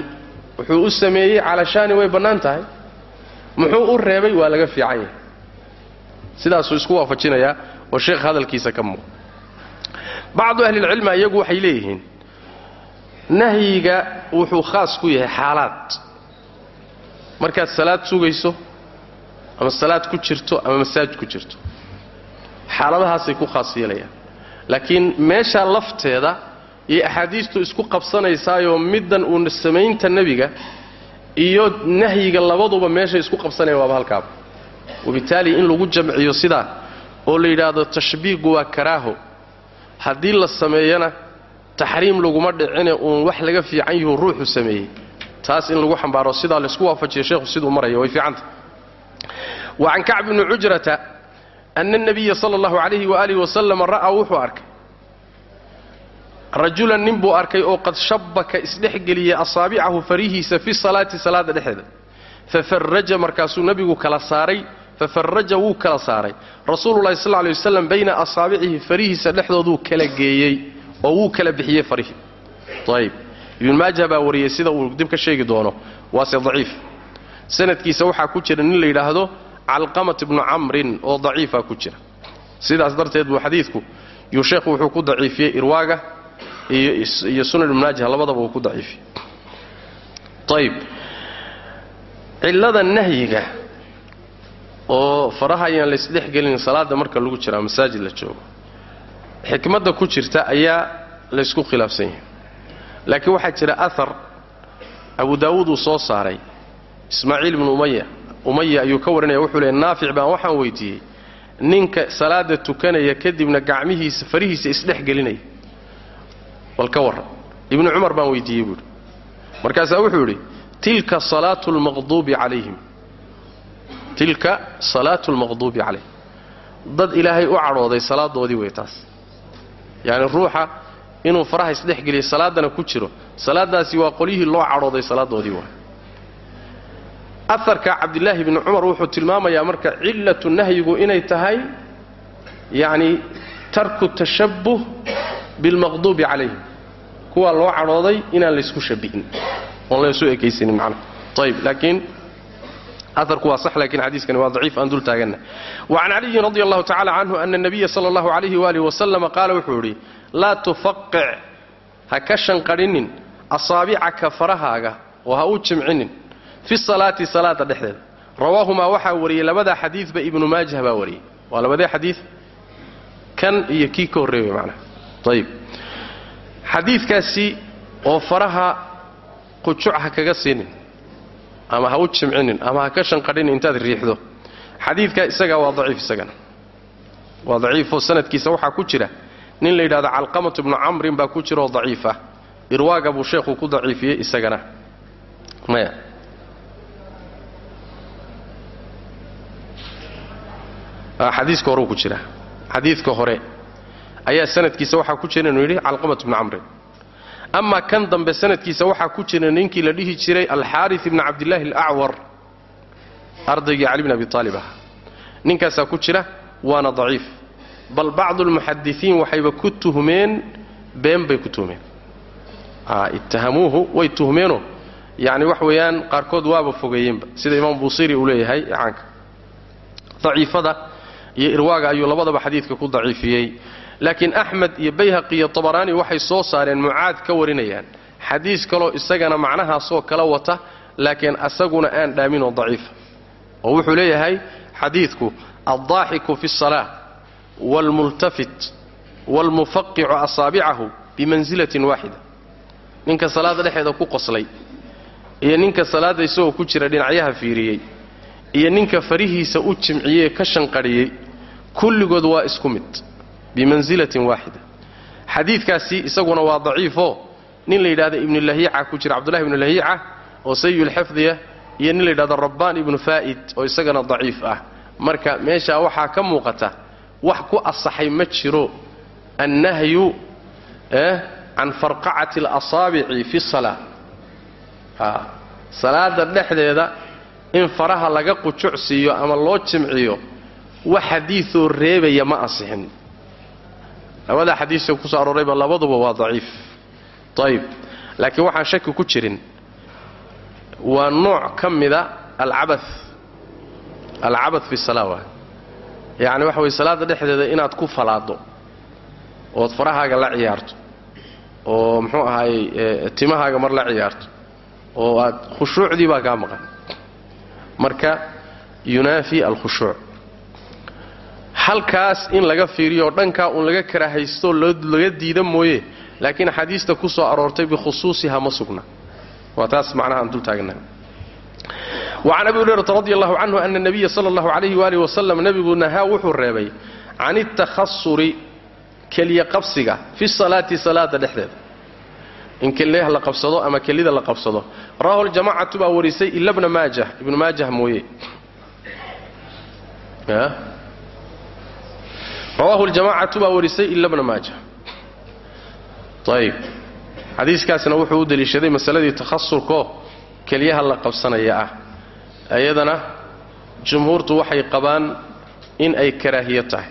Wuxuu u sameeyey calashaani way bannaan tahay muxuu u reebay waa laga fiican yahay. Sidaasuu isku waafajinayaa oo sheekh hadalkiisa ka muuq bacdu ahlilcilmi iyagu waxay leeyihiin nahyiga wuxuu khaas ku yahay xaalaad. Markaad salaad sugayso ama salaad ku jirto ama masaajid ku jirto xaaladahaasay ku khaas yeelayaan. Laakiin meeshaa lafteeda iyo axaadiistu isku qabsanaysaayoo middan uuna samaynta nebiga iyo nahyiga labaduba meeshay isku qabsanayaan waaba halkaaba wabitaali in lagu jamciyo sidaa oo la yidhaahdo tashbiigu waa karaaho. Haddii la sameeyana taxriim laguma dhicine uun wax laga fiican yuhu ruuxu sameeyey. Taas in lagu xambaaro sidaa laysku waafajiyo sheekhu siduu maraya way fiicanta wa can kacb bni cujrata ana nabiya sala allahu calayhi waaalih wasalam ra'aa wuxuu arkay rajulan nin buu arkay oo qad shabbaka isdhexgeliyey asaabicahu farihiisa fi salaati salaada dhexdeeda. Fafaraja markaasuu nebigu kala saaray. Fafaraja wuu kala saaray. Rasuululahi sal lay waslam bayna asaabicihi farihiisa dhexdooduu kala geeyey oo wuu kala bixiyey farihii ayb ibnu maaja baa wariyey sida uu dib ka sheegi doono. Waase daciif. Sanadkiisa waxaa ku jira nin la yidhaahdo calqamat ibnu camrin oo daciifa ku jira. Sidaas darteed buu xadiidku yuu sheekhu wuxuu ku daciifiyey irwaaga iyo sunan ibnu maaja labadaba uu ku daciifiyey. Ayb cillada nahyiga oo faraha ayaan laysdhexgelin salaada marka lagu jiraa masaajid la joogo xikmadda ku jirta ayaa laysku khilaafsan yahay. Laakiin waxaa jira ahar abu daawuud uu soo saaray ismaaciil ibnu umaya umaya ayuu ka warinaya wuxuu leey naafic baan waxaan weydiiyey. Ninka salaada tukanaya kadibna gacmihiisa farihiisa isdhexgelinaya bal ka warran ibnu cumar baan weydiiyey buuhi markaasaa wuxuu yidhi tilka salaatu lmaqduubi calayhim. Tilka salaatu lmaqduubi calayhim. Dad ilaahay u cadhooday salaadoodii wey taas. Yacni ruuxa inuu faraha isdhexgeliya salaadana ku jiro salaadaasi waa qolyihii loo cadhooday salaadoodii waa aharka cabdilaahi bni cumar wuxuu tilmaamayaa marka cillatu nahyigu inay tahay yacni tarku tashabbuh bilmaqduubi calayhim kuwaa loo cadhooday inaan laysku shabihin oon laysu ekaysanin macnaha ayb laakiin aarku waa sax laakiin xadiiskani waa daciif aan dul taaganna wacan caliyin radi allahu tacala canhu ana nabiya sala allahu calayhi waalihi wasalama qaala wuxuu idhi laa tufaqic ha ka shanqadhinin asaabicaka farahaaga oo ha u jimcinin fi salaati salaada dhexdeeda. Rawaahumaa waxaa wariyey labadaa xadiidba ibnu maajah baa wariyey. Waa labadee xadiid kan iyo kii ka horreebay macnaha ayib xadiidkaasi oo faraha qujuc ha kaga siinin ama ha u jimcinin ama ha ka shanqadhinin intaad riixdo. Xadiidkaa isagaa waa daciif isagana. Waa daciifoo sanadkiisa waxaa ku jira nin la yidhahdo calqamatu bnu camrin baa ku jira oo daciif ah. Irwaaga buu sheekhu ku daciifiyey isagana. Maya. Xadiiska horeu ku ayaa sanadkiisa waxaa ku jira inuu yidhi calqamat bnu camrin amaa kan dambe sanadkiisa waxaa ku jira ninkii la dhihi jiray alxaari ibni cabdillaahi alacwar ardaygii cali bn abi aalib ah. Ninkaasaa ku jira waana daciif. Bal bacdu almuxadisiin waxayba ku tuhmeen been bay ku tuhmeen. Ittahamuuhu way tuhmeenoo yacni wax weeyaan qaarkood waaba fogeeyeenba. Sida imaam buusiri uu leeyahay caanka. Daciifada iyo irwaaga ayuu labadaba xadiidka ku daciifiyey laakiin axmed iyo bayhaqi iyo tabaraani waxay soo saareen mucaad ka warinayaan. Xadiis kaloo isagana macnahaasoo kala wata laakiin asaguna aan dhaaminoo daciifa oo wuxuu leeyahay xadiidku aldaaxiku fi salaa waalmultafit waalmufaqicu asaabicahu bimansilatin waaxida ninka salaada dhexeeda ku qoslay iyo ninka salaadda isagoo ku jira dhinacyaha fiiriyey iyo ninka farihiisa u jimciyey ka shanqadhiyey kulligood waa isku mid bimansilatin waaxida xadiidkaasi isaguna waa daciifo. Nin la yidhahda ibnulahiica ku jira cabdullahi ibnulahiica oo sayulxifdiya iyo nin la yidhahdo rabbaan ibnu faa'id oo isagana daciif ah. Marka meeshaa waxaa ka muuqata wax ku asaxay ma jiro annahyu can farqacati alasaabici fi salaa salaada dhexdeeda in faraha laga qujucsiiyo ama loo jimciyo wax xadiidoo reebaya ma asixin labada xadiisee ku soo aroorayba labaduba waa daciif. Ayib laakiin waxaan shaki ku jirin. Waa nooc ka mida alcaba alcabad fi salaa yacni waxa weye salaadda dhexdeeda inaad ku falaaddo. Ood farahaaga la ciyaarto. Oo muxuu ahaayey timahaaga mar la ciyaarto. Oo aad khushuucdii baa kaa maqan. Marka yunaafi alkhushuuc halkaas in laga fiiriyo dhankaa uun laga karaahaysto laga diida mooye. Laakiin axaadiista ku soo aroortay bikhusuusiha ma sugna. Waa taas macnaha aan dul taagnaha wacan abi hurayrata radi allahu canhu ana nabiya sala allahu calayhi waalihi wasalam nebigu nahaa wuxuu reebay can ittakhasuri keliya qabsiga fi salaati salaada dhexdeeda in keliyaha la qabsado ama kelida la qabsado. Rawahu ljamacatu baa warisay ila bna maajah ibnu maajah mooye rawaahu ljamacatu baa warisay ila bna maajah ayib xadiiskaasna wuxuu u deliishaday masaladii takhasurkaoo keliyaha la qabsanaya ah. Iyadana jumhuurtu waxay qabaan in ay karaahiyo tahay.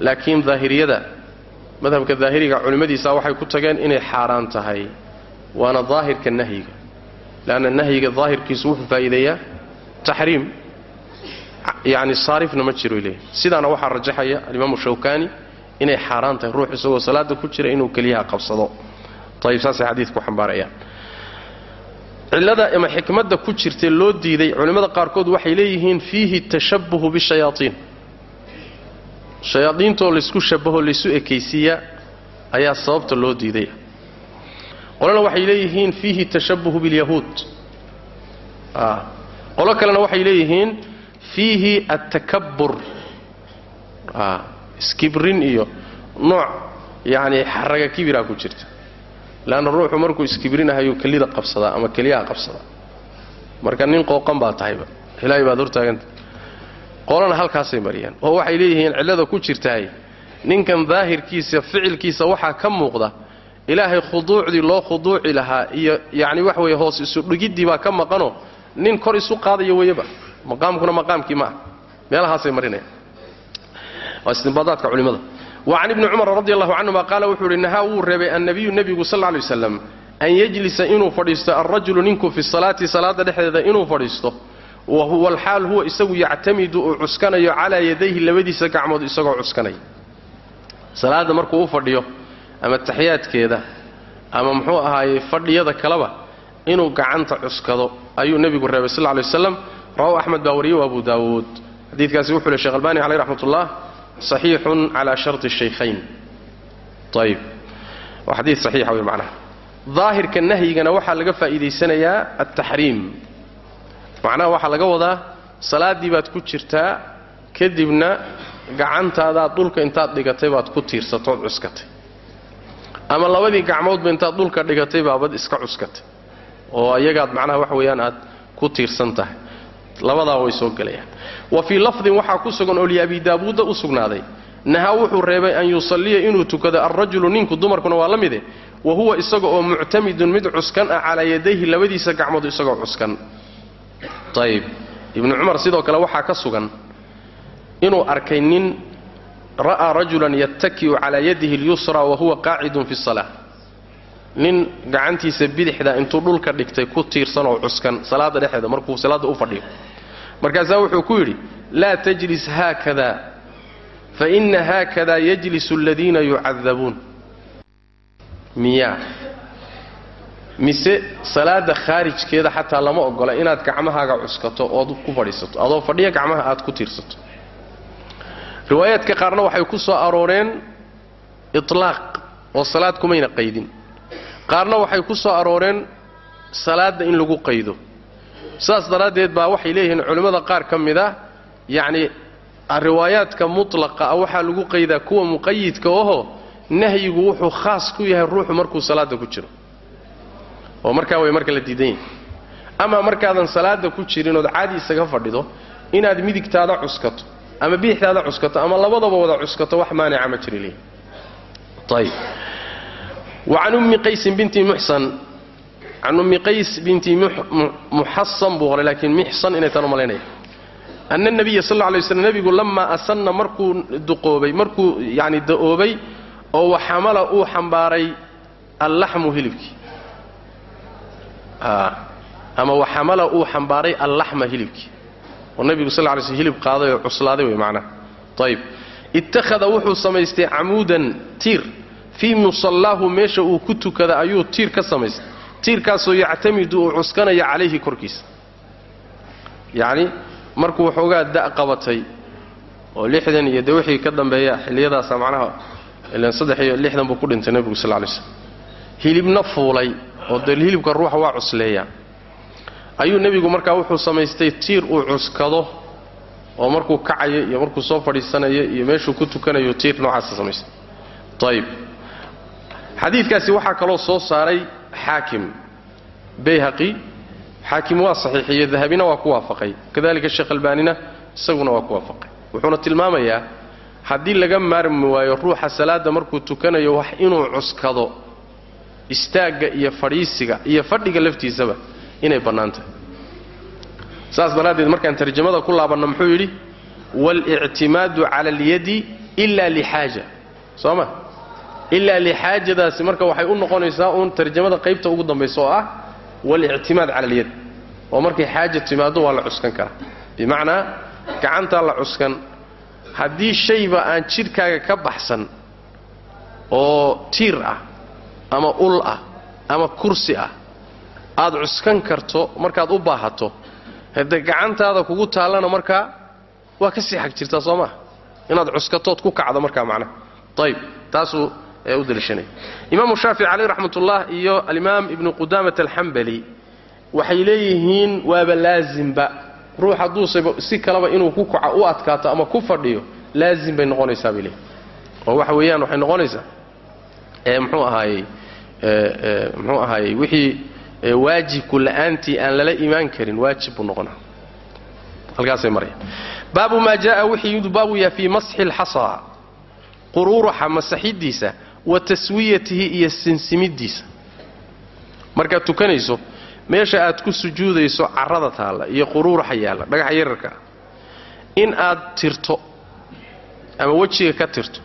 Laakiin daahiriyada madhabka daahiriga culimmadiisa waxay ku tageen inay xaaraan tahay. Waana daahirka nahyiga. Leanna nahyiga daahirkiisu wuxuu faa'iideeyaa taxriim yacni saarifna ma jiro leeyahy sidaana waxaa rajaxaya alimaamu shawkaani inay xaaraan tahay ruux isagoo salaada ku jira inuu keliyaha qabsado. Ayib saasay xadiidku xambaarayaan cillada ama xikmadda ku jirtee loo diiday culimmada qaarkood waxay leeyihiin fiihi tashabbuhu bishayaaiin shayaadiintoo laysku shabaho laysu ekaysiiya ayaa sababta loo diiday. Qolena waxay leeyihiin fiihi tashabbuhu bilyahuud. Qolo kalena waxay leeyihiin fiihi attakabur iskibrin iyo nooc yacni xaraga kibiraa ku jirta. Leanna ruuxu markuu iskibrinahayo kelida qabsadaa ama keliyaha qabsadaa. Marka nin qooqan baa tahayba ilaahay baad hortaaganta qolana halkaasay mariyaan oo waxay leeyihiin cillada ku jirtahay ninkan daahirkiisa ficilkiisa waxaa ka muuqda ilaahay khuduucdii loo khuduuci lahaa iyo yacni wax weeye hoos isu dhigiddii baa ka maqanoo nin kor isu qaadaya weeyaba maqaamkuna maqaamkii ma ah meelahaasay marinayaan waa istinbaadaadka culimmada wa can ibni cumar radi allahu canhuma qaala wuxuu idhi nahaa wuu reebay annabiyu nebigu sal lay waslam an yajlisa inuu fadhiisto alrajulu ninku fi salaati salaada dhexdeeda inuu fadhiisto. Wa huwa isagu yactamidu uu cuskanayo calaa yadayhi labadiisa gacmood isagoo cuskanaya salaadda markuu u fadhiyo ama taxiyaadkeeda ama muxuu ahaaye fadhiyada kaleba inuu gacanta cuskado ayuu nebigu reebay sal lay waslam rawahu axmed baa wariyey wa abu daawuud xadiidkaasi wuxuu le shekh albani caleyh raxmat ullah saxiixun calaa sharti shaykhayn ayib waa xadiid saxiixa wey macnaha daahirka nahyigana waxaa laga faa'iidaysanayaa altaxriim macnaha waxaa laga wadaa salaaddii baad ku jirtaa kadibna gacantaadaad dhulka intaad dhigatay baad ku tiirsatood cuskatay ama labadii gacmoodba intaad dhulka dhigatay baabad iska cuskatay oo iyagaad macnaha wax weeyaan aad ku tiirsan tahay labadaa way soo gelayaan wa fii lafdin waxaa ku sugan oo liabi daawuudda u sugnaaday. Nahaa wuxuu reebay an yusalliya inuu tukado alrajulu ninku dumarkuna waa la mide. Wa huwa isaga oo muctamidun mid cuskan ah calaa yadayhi labadiisa gacmood isagoo cuskan. Ayib ibnu cumar sidoo kale waxaa ka sugan inuu arkay nin ra'aa rajulan yattaki'u calaa yadihi اlyusra wa huwa qaacidun fi salaa nin gacantiisa bidixda intuu dhulka dhigtay ku tiirsan oo cuskan salaada dhexeeda markuu salaadda u fadhiyo. Markaasaa wuxuu ku yidhi laa tajlis haakada fa inna haakada yajlisu aladiina yucadabuun. Miyaa mise salaada khaarijkeeda xataa lama ogola inaad gacmahaaga cuskato ood ku fadhiisato adoo fadhiya gacmaha aad ku tiirsato. Riwaayaadka qaarna waxay ku soo arooreen itlaaq oo salaad kumayna qaydin qaarna waxay ku soo arooreen salaadda in lagu qaydo. Saas daraaddeed baa waxay leeyihiin culimmada qaar ka mid ah yacni riwaayaadka mutlaqa ah waxaa lagu qaydaa kuwa muqayidka oho nahyigu wuxuu khaas ku yahay ruuxu markuu salaadda ku jiro. Oo markaa way marka la diidan yahay. Ama markaadan salaada ku jirin ood caadi isaga fadhido inaad midigtaada cuskato ama bidixtaada cuskato ama labadaba wada cuskato wax maanica ma jiri leeyihi ayb wacan ummi qaysin binti muxsan can ummi qays binti muxasan buu qoray laakiin mixsan inay tan u malaynaya nabiya sal lla waslam nebigu lamaa asanna markuu duqoobay markuu yacni da'oobay oo waxamala uu xambaaray allaxmu hilibkii ama waxamala uu xambaaray allaxma hilibkii oo nebigu sal lla lay hilib qaaday oo cuslaaday wey macnaha ayb ittakhada wuxuu samaystay camuudan tiir fii musallaahu meesha uu ku tukada ayuu tiir ka samaystay. Tiirkaasoo yactamidu uu cuskanaya calayhi korkiisa. Yacni markuu waxoogaa da' qabatay oo lixdan iyo dee wixii ka dambeeya xilliyadaasa macnaha ilan saddex iyo lixdan buu ku dhintay nebigu sal lay slam hilibna fuulay oo dee hilibka ruuxa waa cusleeyaa ayuu nebigu markaa wuxuu samaystay tiir uu cuskado oo markuu kacayo iyo markuu soo fadhiisanayo iyo meeshuu ku tukanayo tiir noocaasa samaystay. Ayib xadiidkaasi waxaa kaloo soo saaray xaakim bayhaqi. Xaakim waa saxiixiye dahabina waa ku waafaqay. Kadalika sheekh albaanina isaguna waa ku waafaqay. Wuxuuna tilmaamayaa haddii laga maarmi waayo ruuxa salaadda markuu tukanayo wax inuu cuskado istaagga iyo fadhiisiga iyo fadhiga laftiisaba inay bannaan tahay. Saas daraaddeed markaan tarjamada ku laabanno muxuu yidhi waalictimaadu cala alyadi ila lixaaja. Soo ma ilaa lixaajadaasi marka waxay u noqonaysaa uun tarjamada qaybta ugu dambaysa oo ah waalictimaad cala alyad oo markay xaaja timaaddo waa la cuskan karaa bimacnaa gacantaa la cuskan haddii shayba aan jidhkaaga ka baxsan oo tiir ah ama ul ah ama kursi ah aad cuskan karto markaad u baahato haddee gacantaada kugu taallana markaa waa ka sii xag jirtaa soo maa inaad cuskatood ku kacdo markaa macnaha ayb taasuu u daliishanaya imaamu shaafici caleyh raxmatullah iyo alimaam ibnu qudaamat alxambali waxay leeyihiin waaba laasimba ruux hadduusaba si kaleba inuu ku kaco u adkaato ama ku fadhiyo laazim bay noqonaysaa bay leeyihiin oo waxa weeyaan waxay noqonaysaa mxuu ahaayey mxuu ahaayey wixii waajibku la'aantii aan lala imaan karin waajib buu noqonaa. Halkaasay maraya baabu maa jaaa wixii yaha fii masxi alxasaa. Quruuruxa masaxidiisa wa taswiyatihi iyo sinsimiddiisa. Markaad tukanayso meesha aad ku sujuudayso carrada taalla iyo quruuruxa yaalla dhagaxa yararka in aad tirto ama wejiga ka tirto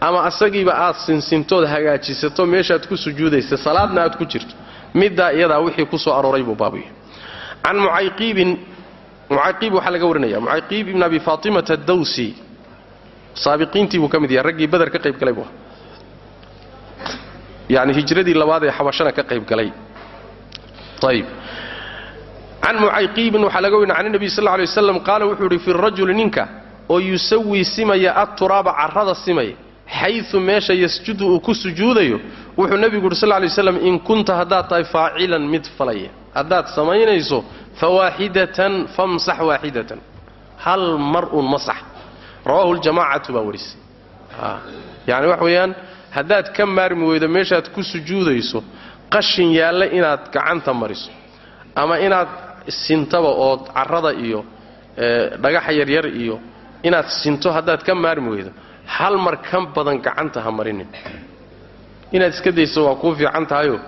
ama asagiiba aad sinsintood hagaajisato meeshaad ku sujuudaysa salaadna aad ku jirto middaa iyadaa wixii ku soo arooray buu baabuya can mucayqiibin mucayqiib waxaa laga warinaya mucayqiib ibn abi faatimata dawsi saabiqiintii buu ka mid yahay raggii beder ka qayb galay buu yani hijradii labaad ee xabashana ka qayb galay. Ayb can mucayqiibin waxaa laga warinaya can nabiy sal lla alay waslam wuxuu yidhi fi rajuli ninka oo yusawii simaya adturaaba carrada simaya xayu meesha yasjudu uu ku sujuudayo wuxuu nebigu yidhi sal lla lay in kunta haddaad tahay faacilan mid falaya. Haddaad samaynayso fawaaxidatan famsax waaxidatan hal mar uun masax. Rawaahu ljamaacatu baa yani wax weeyaan haddaad ka maarmi weydo meeshaad ku sujuudayso qashin yaalla inaad gacanta mariso ama inaad sintaba ood carrada iyo dhagaxa yaryar iyo inaad sinto haddaad ka maarmi weydo hal mar ka badan gacanta ha marinin. Inaad iska dayso waa kuu fiican tahayoo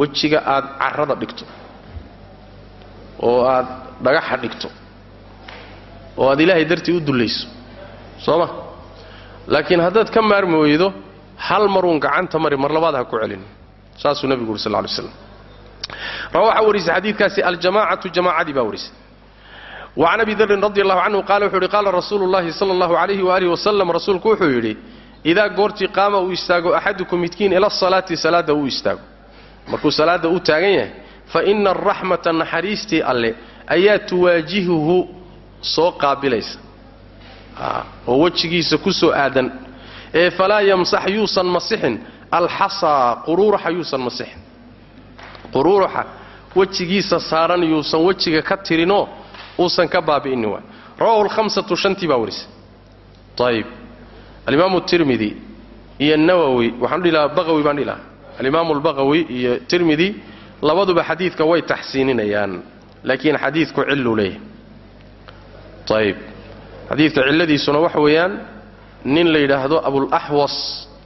wejiga aad carrada dhigto oo aad dhagaxa dhigto oo aad ilaahay dartii u dullayso soo ma? Laakiin haddaad ka maarmi weydo hal maruun gacanta mari mar labaad ha ku celin. Saasuu nebigu uri sal lay slam rawa waxaa warisay xadiidkaasi aljamaacatu jamaacadii baa warisay. Wacan abi darin radi allahu canhu qaala wuxuu yidhi qaala rasuulu llahi sala allahu calayhi waalihi wasalam rasuulku wuxuu yidhi idaa goortii qaama uu istaago axadukum midkiin ila asalaati salaadda uu istaago. Markuu salaadda u taagan yahay fa ina araxmata naxariistii alle ayaa tuwaajihuhu soo qaabilaysa. Oo wejigiisa ku soo aadan ee falaa yamsax yuusan masixin alxasaa quruuraxa yuusan masixin. Quruuraxa wejigiisa saaran yuusan wejiga ka tirinoo uusan ka baabi'inin waa. Rawahu lhamsatu shantii baa warisay ayib alimaamu tirmidi iyo nawowi waxaan dhihi lahaa baqawi baan dhihi lahaa. Alimaamu albaqawi iyo tirmidi labaduba xadiidka way taxsiininayaan laakiin xadiidku cilluu leeyahay. Ayib xadiidka cilladiisuna waxa weeyaan nin la yidhaahdo abulaxwas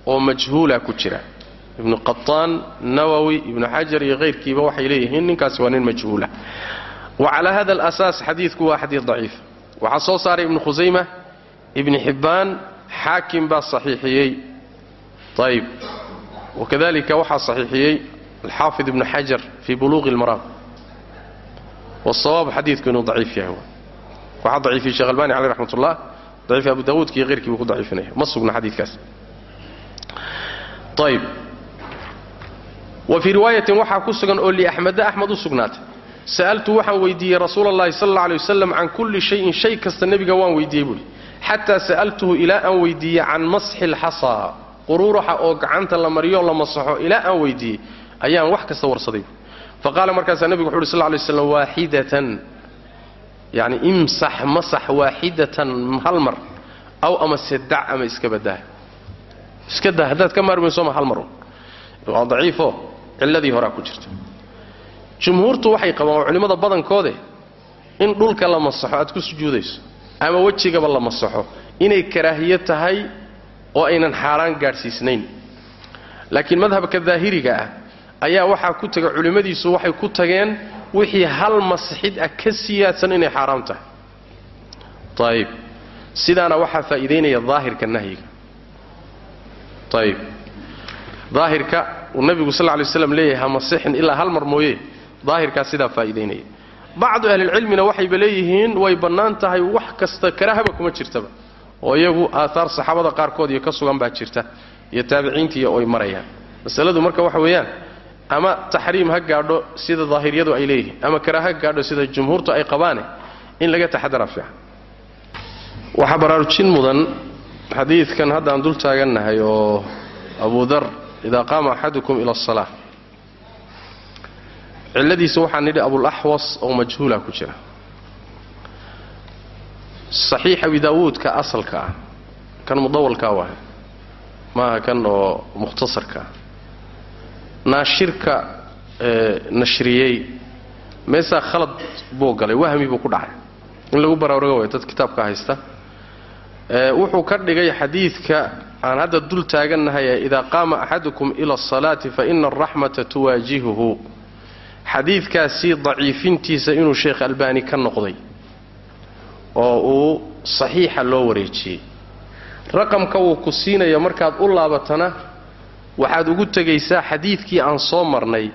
oo majhuula ku jira. Ibnu qataan nawowi ibnu xajar iyo kayrkiiba waxay leeyihiin ninkaasi waa nin majhuula. Wa calaa hada alasaas xadiidku waa xadiid daciif. Waxaa soo saaray ibnu khusayma ibni xibbaan xaakim baa saxiixiyey. Ayib wakadalika waxaa saxiixiyey alxaafid ibnu xajar fii buluuqi lmaraam wasawaab xadiidku inuu daciif yahay. Waxaa daciifiyey sheekh albani caleyh raxmat ullah daciif abu daawuudka iyo keyrkii buu ku daciifinaya. Ma sugna xadiidkaas. Ayib wa fii riwaayatin waxaa ku sugan oo liaxmeda axmed u sugnaatay. Sa'altu waxaan weydiiyey rasuula allahi sala alla alay wasalam can kulli shayin shay kasta nebiga waan weydiiyey buuhi xataa sa'altuhu ilaa aan weydiiyey can masxi alxasaa quruuraxa oo gacanta la mariyoo la masaxo ilaa aan weydiiyey ayaan wax kasta warsaday. Fa qaala markaasaa nebigu wuxu sal yacni imsax masax waaxidatan hal mar. Aw ama sedac ama iska badaa iska daa haddaad ka maarmayso ma hal marun waa daciifo cilladii horaa ku jirta. Jumhuurtu waxay qabaan waa culimmada badankoode in dhulka la masaxo aad ku sujuudayso ama wejigaba la masaxo inay karaahiyo tahay oo aynan xaaraan gaadhsiisnayn. Laakiin madhabka daahiriga ah ayaa waxaa ku taga culimmadiisu waxay ku tageen wixii hal masxid ah ka siyaadsan inay xaaraam tahay. Ayib sidaana waxaa faa'iidaynaya daahirka nahyiga. Ayib daahirka uu nabigu sal lay slam leeyahay ha ilaa hal mar mooye. Daahirkaa sidaa faa'iidaynaya bacdu ahlilcilmina waxayba leeyihiin way bannaan tahay wax kasta karahaba kuma jirtaba. Oo iyagu aaaar saxaabada qaarkood iyo ka sugan baa jirta iyo taabiciintiiyo oy marayaan. Masaladu marka waxa weeyaan ama taxriim ha gaadho sida daahiriyadu ay leeyihiin ama karaha ha gaadho sida jumhuurtu ay qabaane in laga taxadara fiican. Waxaa baraarujin mudan xadiidkan haddaan dul taagannahay oo abu idaa qaama axadukum ila asalaa cilladiisa waxaan nidhi abulaxwas oo majhuula ku jira. Saxiix abi daawuudka asalka ah kan mudawalkaa waay maaha kan oo mukhtasarka ah naashirka nashriyey. Meesaa khalad buu galay wahmi buu ku dhacay. In lagu baraaruga way dad kitaabka haysta. Wuxuu ka dhigay xadiidka aan hadda dul taagannahay idaa qaama axadukum ila asalaati fa ina araxmata tuwaajihuhu. Xadiidkaasi daciifintiisa inuu sheekh albaani ka noqday oo uu saxiixa loo wareejiyey. Raqamka wuu ku siinaya markaad u laabatana waxaad ugu tegaysaa xadiidkii aan soo marnay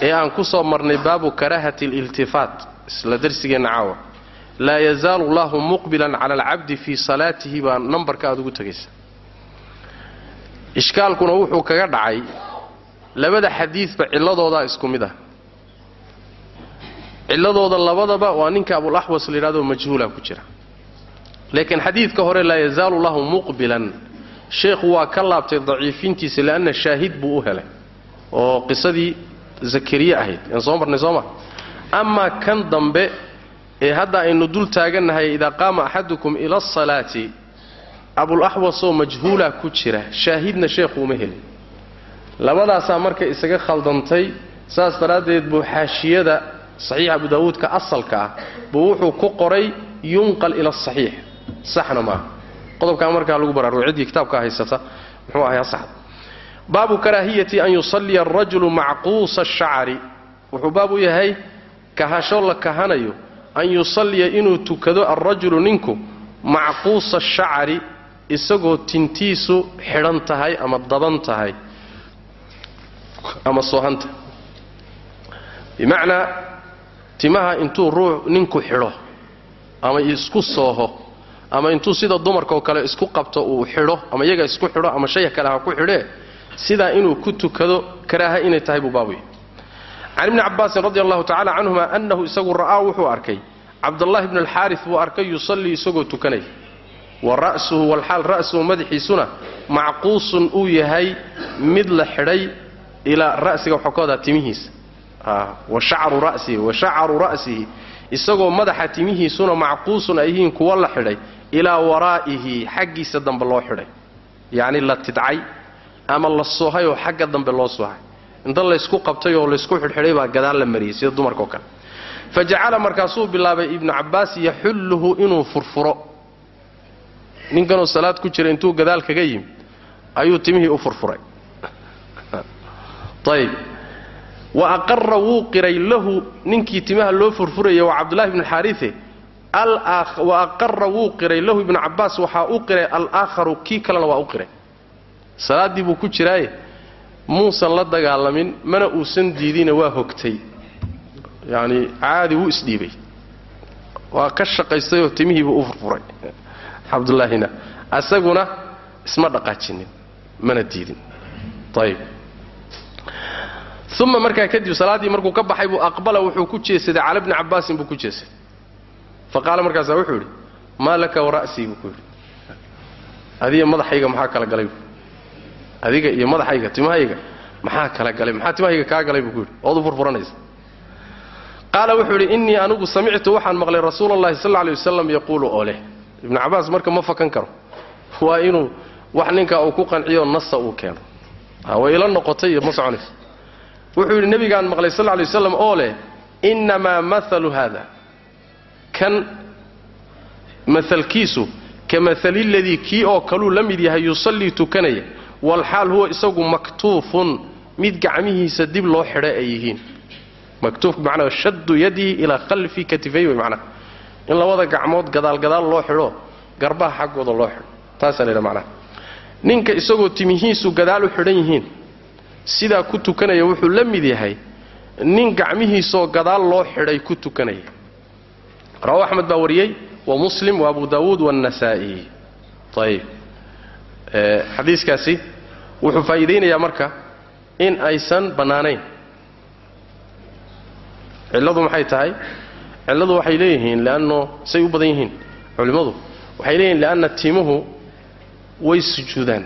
ee aan ku soo marnay baabu karaahati aliltifaat isla darsigeenna caawa. Laa yazaalu allahu muqbilan cala alcabdi fii salaatihi baa nambarka aad ugu tegaysaa. Ishkaalkuna wuxuu kaga dhacay labada xadiidba cilladoodaa isku mid ah. Cilladooda labadaba waa ninka abulaxwas la yidhahdo majhuula ku jira. Laakiin xadiidka hore laa yazaalu lahu muqbilan sheekhu waa ka laabtay daciifintiisa lianna shaahid buu u helay oo qisadii zakariye ahayd. Aan soo marnay sooma amaa kan dambe ee hadda aynu dul taagannahay idaa qaama axadukum ila asalaati abulaxwasoo majhuula ku jira shaahidna sheekhu uma helin. Labadaasaa marka isaga khaldantay saas daraaddeed buu xaashiyada saxiix abu daawuudka asalka ah buu wuxuu ku qoray yunqal ila asaxiix saxna maaha qodobkaa markaa lagu baraarugo ciddii kitaabka haysata muxuu ahay asaxda baabu karaahiyati an yusalliya arajulu macquusa ashacari wuxuu baab u yahay kahasho la kahanayo an yusalliya inuu tukado alrajulu ninku macquusa ashacari isagoo tintiisu xidhan tahay ama daban tahay ama soohanta bimacnaa timaha intuu ruux ninku xidho ama isku sooho ama intuu sida dumarkaoo kale isku qabto uu xidho ama iyaga isku xidho ama shaya kale ha ku xidhee sidaa inuu ku tukado karaaha inay tahay buu baabuya can ibni cabaasin radi allahu tacala canhuma annahu isagu ra'aa wuxuu arkay cabdullahi bni alxaaris buu arkay yusallii isagoo tukanaya wa ra'suhu walxaal ra'suhu madaxiisuna macquusun uu yahay mid la xidhay ilaa ra'siga waxaa ka timihiisa. Wa shacru ra'sihi wa shacaru ra'sihi. Isagoo madaxa timihiisuna macquusun ay yihiin kuwa la xidhay ilaa waraa'ihi xaggiisa dambe loo xidhay. Yacni la tidcay ama la soohay oo xagga dambe loo soohay inta laysku qabtay oo laysku xidhxidhay baa gadaal la mariyey sida dumarkao kale. Fa jacala markaasuu bilaabay ibnu cabbaas yaxulluhu inuu furfuro. Ninkanoo salaad ku jira intuu gadaal kaga yimid ayuu timihii u furfuray. Ayb wa aqara wuu qiray lahu ninkii timaha loo furfuraya waa cabdullahi bnu xaarie wa aqara wuu qiray. Lahu ibnu cabbaas waxaa u qiray alaakharu kii kalena waa u qiray. Salaaddii buu ku jiraaye muusan la dagaalamin mana uusan diidina waa hogtay. Yacni caadi wuu isdhiibay. Waa ka shaqaystayoo timihiibuu u furfuray. Cabdullaahina asaguna isma dhaqaajinin mana diidin. Ayb uma markaa kadib salaaddii markuu ka baxay buu aqbala wuxuu ku jeesaday cala bni cabbaasin buu ku jeesaday fa qaala markaasaa wuxuu yidhi maa laka wara'sii buu ku yidhi. Adiga madaxayga maxaa kala galay? Adiga iyo madaxayga timahayga maxaa kala galay? Maxaa timahayga kaa galay? Buu ku yidhi. Ood u furfuranaysa. Qaala wuxuu yidhi innii anigu samictu waxaan maqlay rasuula allahi sal alay wasalam yaquulu oo leh. Ibnu cabbaas marka ma fakan karo. Waa inuu wax ninkaa uu ku qanciyo nasa uu keeno. Way ila noqotay iyo ma soconayso. Wuxuu yidhi nebigaan maqlay sal lay waslam oo leh innamaa maalu haada kan maalkiisu ka maali ladii kii oo kaluu la mid yahay yusallii tukanaya walxaal huwa isagu maktuufun mid gacmihiisa dib loo xidhay ay yihiin. Maktuuf bimacnaa shaddu yadihi ilaa khalfi katifay way macnaha in labada gacmood gadaalgadaal loo xidho garbaha xaggooda loo xidho. Taasaa laydha macnaha ninka isagoo timihiisu gadaal u xidhan yihiin sidaa ku tukanaya wuxuu la mid yahay nin gacmihiisoo gadaal loo xidhay ku tukanaya rawahu axmed baa wariyey wa muslim wa abu daawuud waannasaa'i ayib xadiiskaasi wuxuu faa'iidaynayaa marka in aysan bannaanayn. Cilladu maxay tahay? Cilladu waxay leeyihiin leanno say u badan yihiin. Culimmadu waxay leeyihiin leanna timuhu way sujuudaan.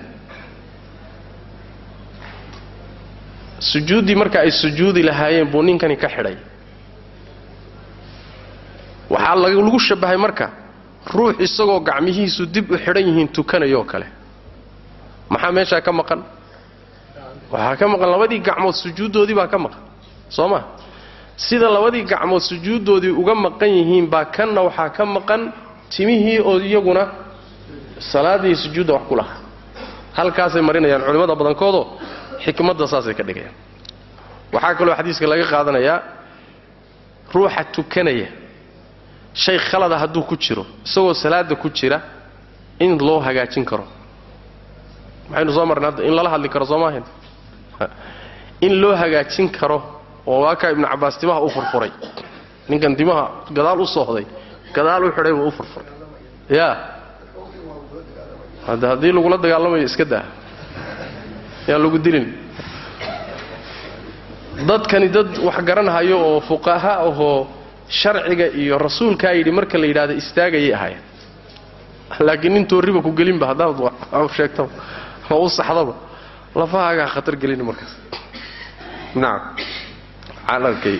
Sujuuddii marka ay sujuudi lahaayeen buu ninkani ka xidhay waxaa lagu shabbahay marka ruux isagoo gacmihiisu dib u xidhan yihiin tukanayoo kale. Maxaa meeshaa ka maqan? Waxaa ka maqan labadii gacmood sujuuddoodii baa ka maqan. Soo ma? Sida labadii gacmood sujuuddoodii uga maqan yihiin baa kanna waxaa ka maqan timihii oo iyaguna salaadii sujuudda wax ku lahaa. Halkaasay marinayaan culimmada badankoodoo xikmadda saasay ka dhigayaan. Waxaa kaloo xadiiska laga qaadanayaa ruuxa tukanaya shay khalada hadduu ku jiro isagoo salaada ku jira in loo hagaajin karo. Maxaynu soo marnay hadda in lala hadli karo soo maahayn? In loo hagaajin karo oo waakaa ibnu cabbaas timaha u furfuray. Ninkan timaha gadaal u soohday gadaal u xidhay buu u furfuray. Yaa hadda haddii lagula dagaalamayo iska daa. Yaan lagu dilin. Dadkani dad wax garanhayo oo fuqaha ahoo sharciga iyo rasuulkaa yidhi marka la yidhahdo istaagayay ahaayeen. Laakiin nin toorriba ku gelinba haddaad sheegtaba oo u saxdaba. Lafahaagaa khatar gelin markaas. Nacam waxaan arkay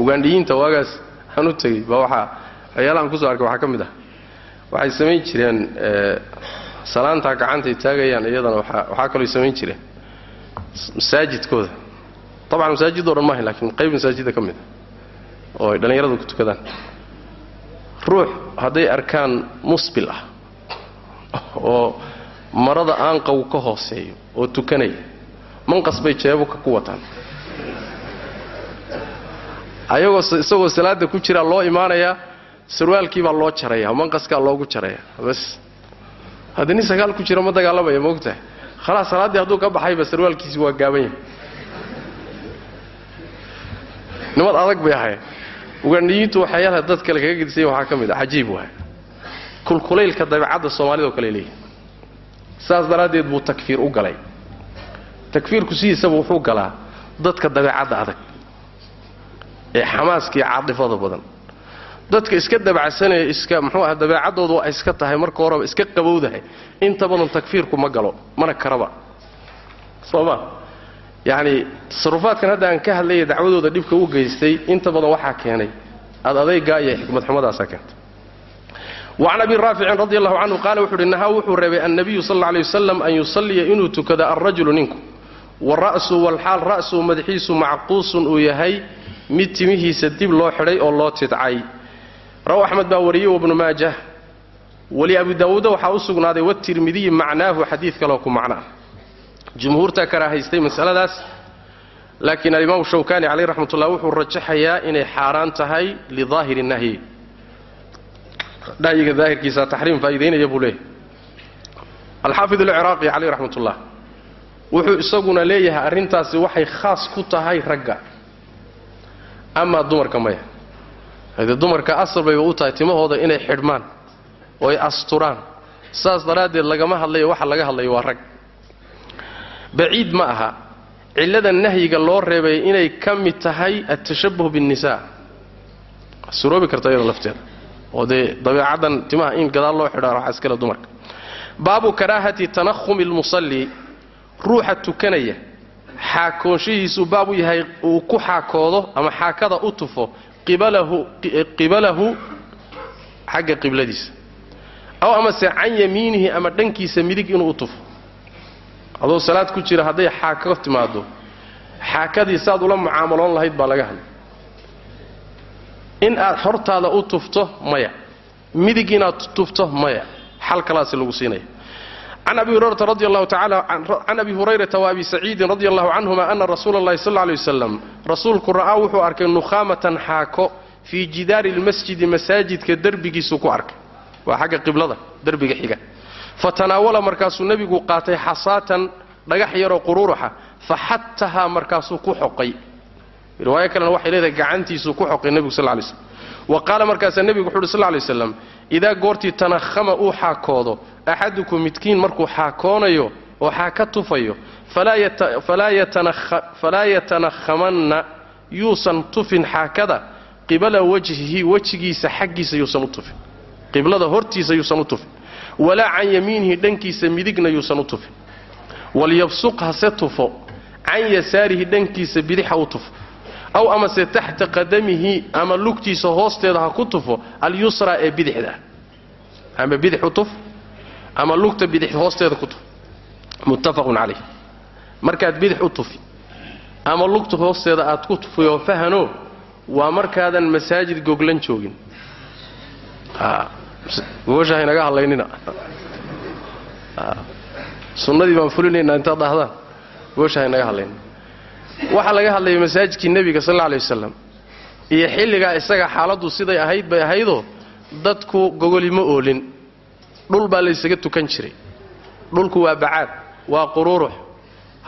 ugaandhiyiinta waagaas aan u tegey baa waxaa waxyaalahaan ku soo arkay waxaa ka mid ah. Waxay samayn jireen salaantaa gacantay taagayaan iyadana waxaa kaloo samayn jireen. Masaajidkooda. Dabcan masaajidoo dhan maaha laakiin qayb masaajida ka mid a oo ay dhallinyaradu ku tukadaan. Ruux hadday arkaan musbil ah oo marada aanqaw ka hooseeyo oo tukanaya manqas bay jeebabka ku wataan. Ayagoo isagoo salaada ku jiraa loo imaanayaa sarwaalkii baa loo jaraya manqaskaa loogu jaraya. Bas haddii nin sagaal ku jira ma dagaalamaya maogtahay khalaas salaaddii hadduu ka baxayba sarwaalkiisi waa gaaban yahay. Nimad adag bay ahayn ugandhiyiintu waxyaalaha dad kale kaga gedisanya waxaa ka mid ah. Cajiib waay. Kulkulaylka dabeecadda soomaalida oo kale leeyahay saas daraaddeed buu takfiir u galay. Takfiirku sidiisaba wuxuu galaa dadka dabeecadda adag ee xamaaska iyo caadifada badan. Dadka iska dabacsanaya iska muxuu aha dabeecaddoodu ay iska tahay marka horeba iska qabowdahay. Inta badan takfiirku ma galo mana karaba. Soo ma yacni tasarufaadkan hadda aan ka hadlaya dacwadooda dhibka u geystay inta badan waxaa keenay. Ad adaygaa iyo xikmadxumadaasaa keentay. Wacan abi raaficin radi allahu canhu qaala wuxu uhi nahaa wuxuu reebay annabiyu sal alla alay wasalam an yusalliya inuu tukado alrajulu ninku. Wa ra'su walxaal ra'suu madaxiisu macquusun uu yahay mid timihiisa dib loo xidhay oo loo tidcay. Raw axmed baa wariyey wabnu maajah. Weli abi daawuuda waxaa u sugnaaday watirmidiyi macnaahu xadiid kaloo ku macno ah jumhuurtaa karaahaystay masaladaas laakiin alimaamu shawkani caleyh raxmatullah wuxuu rajaxayaa inay xaaraan tahay lidaahiri nahyi. Nahyiga daahirkiisa taxriim faa'idaynaya buu leeyahay. Alxaafid alciraaqi caleyh raxmatullah wuxuu isaguna leeyahay arrintaasi waxay khaas ku tahay ragga amaa dumarka maya. Haddee dumarka asal bayba u tahay timahooda inay xidhmaan oo asturaan saas daraaddeed lagama hadlayo waxa laga hadlayo waa rag baciid ma aha. Cillada nahyiga loo reebay inay ka mid tahay altashabuh biاnnisaa suroobi karta iyada lafteeda. Oo dee dabeecaddan timaha in gadaal loo xidhaa waxaa iskale dumarka. Baabu karaahati tanahumi almusalli. Ruuxa tukanaya. Xaakoonshihiisuu baab u yahay uu ku xaakoodo ama xaakada u tufo qibalahu qibalahu xagga qibladiisa. Aw amase can yamiinihi ama dhankiisa midig inuu u tufo adoo salaad ku jira hadday xaako timaado xaakadii saad ula mucaamaloon lahayd baa laga hadlay in aad hortaada u tufto maya. Midig inaad tufto maya. Xal kalaasi lagu siinaya. Can abi hurayrata radi allahu tacala can abi hurayrata wa abi saciidin radi allahu canhuma ana rasuula allahi sal lay waslam rasuulku ra'aa wuxuu arkay nukhaamatan xaako fii jidaari lmasjidi masaajidka derbigiisuu ku arkay. Waa xagga qiblada derbiga xiga fatanaawala markaasuu nebigu qaatay xasaatan dhagax yaroo qururuxa faxatahaa markaasuu ku xoqay. Riwaayo kalena waxay leedahay gacantiisuu ku xoqay nebigu sal lay slm wa qaala markaasaa nebigu wuxu uhi sl lay waslam idaa goortii tanahama uu xaakoodo axadukum midkiin markuu xaakoonayo oo xaaka tufayo falaa yatanahamanna yuusan tufin xaakada. Qibala wajhihi wejigiisa xaggiisa yuusan u tufin. Qiblada hortiisa yuusan u tufin walaa can yamiinihi dhankiisa midigna yuusan u tufin. Walyabsuq hase tufo can yasaarihi dhankiisa bidixa u tufo. Aw amase taxta qadamihi ama lugtiisa hoosteeda ha ku tufo alyusraa ee bidixda. Ama bidix u tuf ama lugta bidix hoosteeda ku tuf. Muttafaqun calayh. Markaad bidix u tufi ama lugta hoosteeda aad ku tufiyo fahano waa markaadan masaajid goglan joogin gogosha haynaga hadlaynina. Sunnadii baan fulinaynaa intaad dhahdaan gogosha haynaga hadlaynina waxaa laga hadlaya masaajidkii nebiga sal alla lay wasalam iyo xilligaa isaga xaaladdu siday ahayd bay ahaydoo dadku gogoli ma oolin. Dhul baa laysaga tukan jiray. Dhulku waa bacaad waa quruurux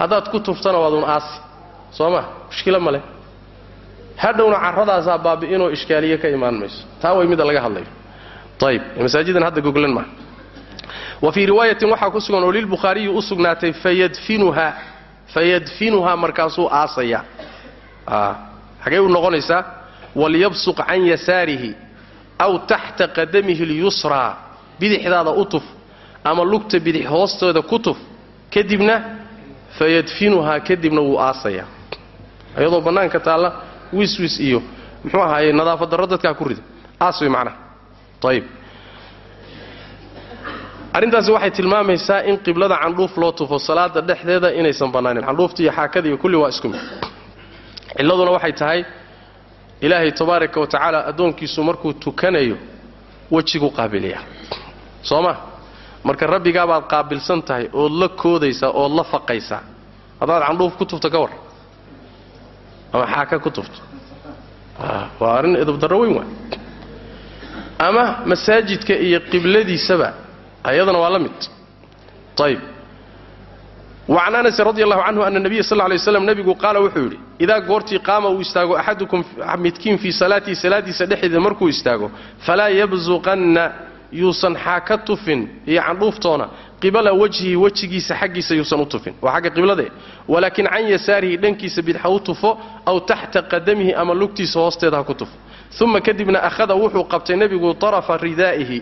haddaad ku tuftana waadun aasi soo ma? Mushkilo ma leh. Hadhowna carradaasaa baabi'inoo ishkaaliye ka imaan mayso. Taa way midda laga hadlayo wa fii riwaayatin waxaa ku sugan oo lilbukhaariyi u sugnaatay fayadfinuha fayadfinuhaa markaasuu aasaya. Xagee u noqonaysaa walyabsuq can yasaarihi aw taxta qadamihi اlyusraa bidixdaada u tuf ama lugta bidix hoostooda ku tuf kadibna fayadfinuhaa kadibna wuu aasaya. Iyadoo bannaanka taalla wiswis iyo muxuu ahaaye nadaafad darro dadkaa ku rida aas way macnaha ayib arrintaasi waxay tilmaamaysaa in qiblada candhuuf loo tufo salaada dhexdeeda inaysan bannaanin candhuufta iyo xaakada iyo kulli waa isku mid. Cilladuna waxay tahay ilaahay tabaaraka wa tacaala addoonkiisu markuu tukanayo wejigu qaabiliyaa soo ma? Marka rabbigaabaad qaabilsan tahay ood la koodaysaa ood la faqaysaa haddaad candhuuf ku tufto ka war. Ama xaaka ku tufto. Waa arrin edabdarro weyn waay ama masaajidka iyo qibladiisaba ayadana waa la mid. Ayib wacan anasin radi allahu canhu ana nabiya sal lay slam nebigu qaala wuxuu yidhi idaa goortii qaama uu istaago axadukum midkiin fii salaatii salaadiisa dhexdeeda markuu istaago falaa yabsuqanna yuusan xaaka tufin. Iyo candhuuftoona qibala wajhihi wejigiisa xaggiisa yuusan u tufin. Waa xagga qiblade walaakin can yasaarihi dhankiisa bidxa u tufo aw taxta qadamihi ama lugtiisa hoosteeda ha ku tufo uma kadibna akhada wuxuu qabtay nebigu tarafa ridaa'ihi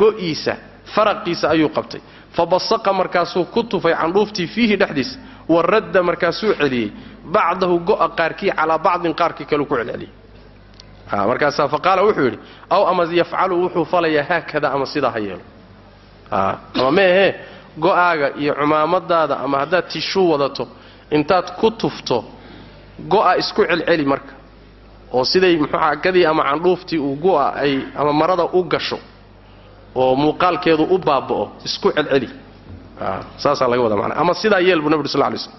go'iisa faraqiisa ayuu qabtay. Fabasaqa markaasuu ku tufay candhuuftii fiihi dhexdiisa wa radda markaasuu celiyey. Bacdahu go'a qaarkii calaa bacdin qaarkii kaleu ku celceliyey. Markaasaa faqaala wuxuu yidhi aw ama yafcalu wuxuu falayaa haakada ama sidaa ha yeelo. Ama meehe go'aaga iyo cumaamadaada ama haddaad tishuu wadato intaad ku tufto go'a isku celceli marka oo siday muxuuha gadii ama candhuuftii uu go'a ay ama marada u gasho oo muuqaalkeedu u baaba'o isku celceli. Saasaa laga wada macnaa. Ama sidaa yeel buu nabi sal lay slm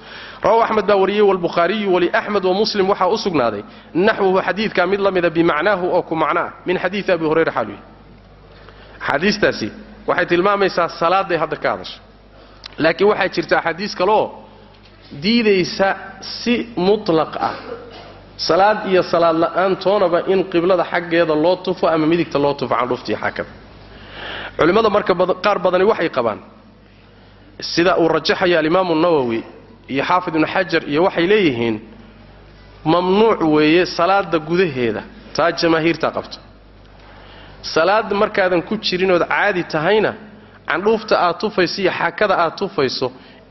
rawahu axmed baa wariyey walbukhaariyu waliaxmed wamuslim waxaa u sugnaaday naxwuhu xadiidkaa mid la mida bimacnaahu oo ku macnaah min xadiidi abi hurayra xaaluyi axaadiistaasi waxay tilmaamaysaa salaaday hadda ka hadasha. Laakiin waxaa jirta axaadiis kaleoo diidaysa si mutlaq ah salaad iyo salaad la'aantoonaba in qiblada xaggeeda loo tufo ama midigta loo tufo candhuuftiiyo xaakada. Culimmada marka qaar badani waxay qabaan. Sida uu rajaxaya alimaamu nawowi iyo xaafid ibnu xajar iyo waxay leeyihiin mamnuuc weeye salaada gudaheeda taa jamaahiirtaa qabto. Salaad markaadan ku jirinood caadi tahayna candhuufta aad tufayso iyo xaakada aad tufayso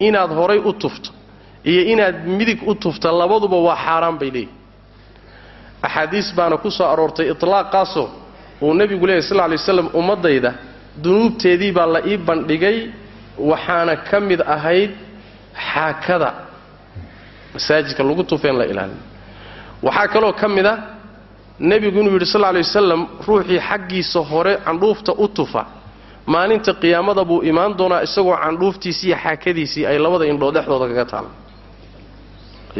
inaad horay u tufto iyo inaad midig u tufta labaduba waa xaaraan bay leeyihiin axaadiis baana ku soo aroortay itlaaqaasoo uu nebigu leeyahy sal lay waslam ummaddayda dunuubteedii baa la ii bandhigay waxaana ka mid ahayd xaakada. Masaajidka lagu tufeen la ilaalin. Waxaa kaloo ka mid a nebigu inuu yidhi sal lay wasalam ruuxii xaggiisa hore candhuufta u tufa. Maalinta qiyaamada buu imaan doonaa isagoo candhuuftiisii iyo xaakadiisii ay labada indhood dhexdooda kaga taala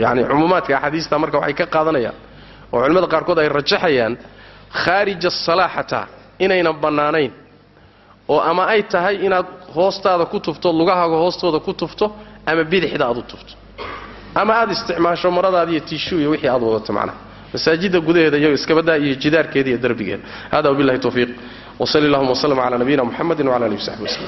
yacni cumuumaadka axaadiista marka waxay ka qaadanayaan oo culimmada qaarkood ay rajaxayaan khaarija asalaa xataa inaynan bannaanayn oo ama ay tahay inaad hoostaada ku tufto lugahaaga hoostooda ku tufto ama bidixda aad u tufto. Ama aad isticmaasho maradaada iyo tiishu iyo wixii aad wadato macnaha. Masaajidda gudaheeda iyo iskabadaa iyo jidaarkeeda iyo derbigeeda hada wabillahi tawfiiq. Wsali allahuma wslm cala nabiyina muxamedi wcala alihi wsaxbi waslem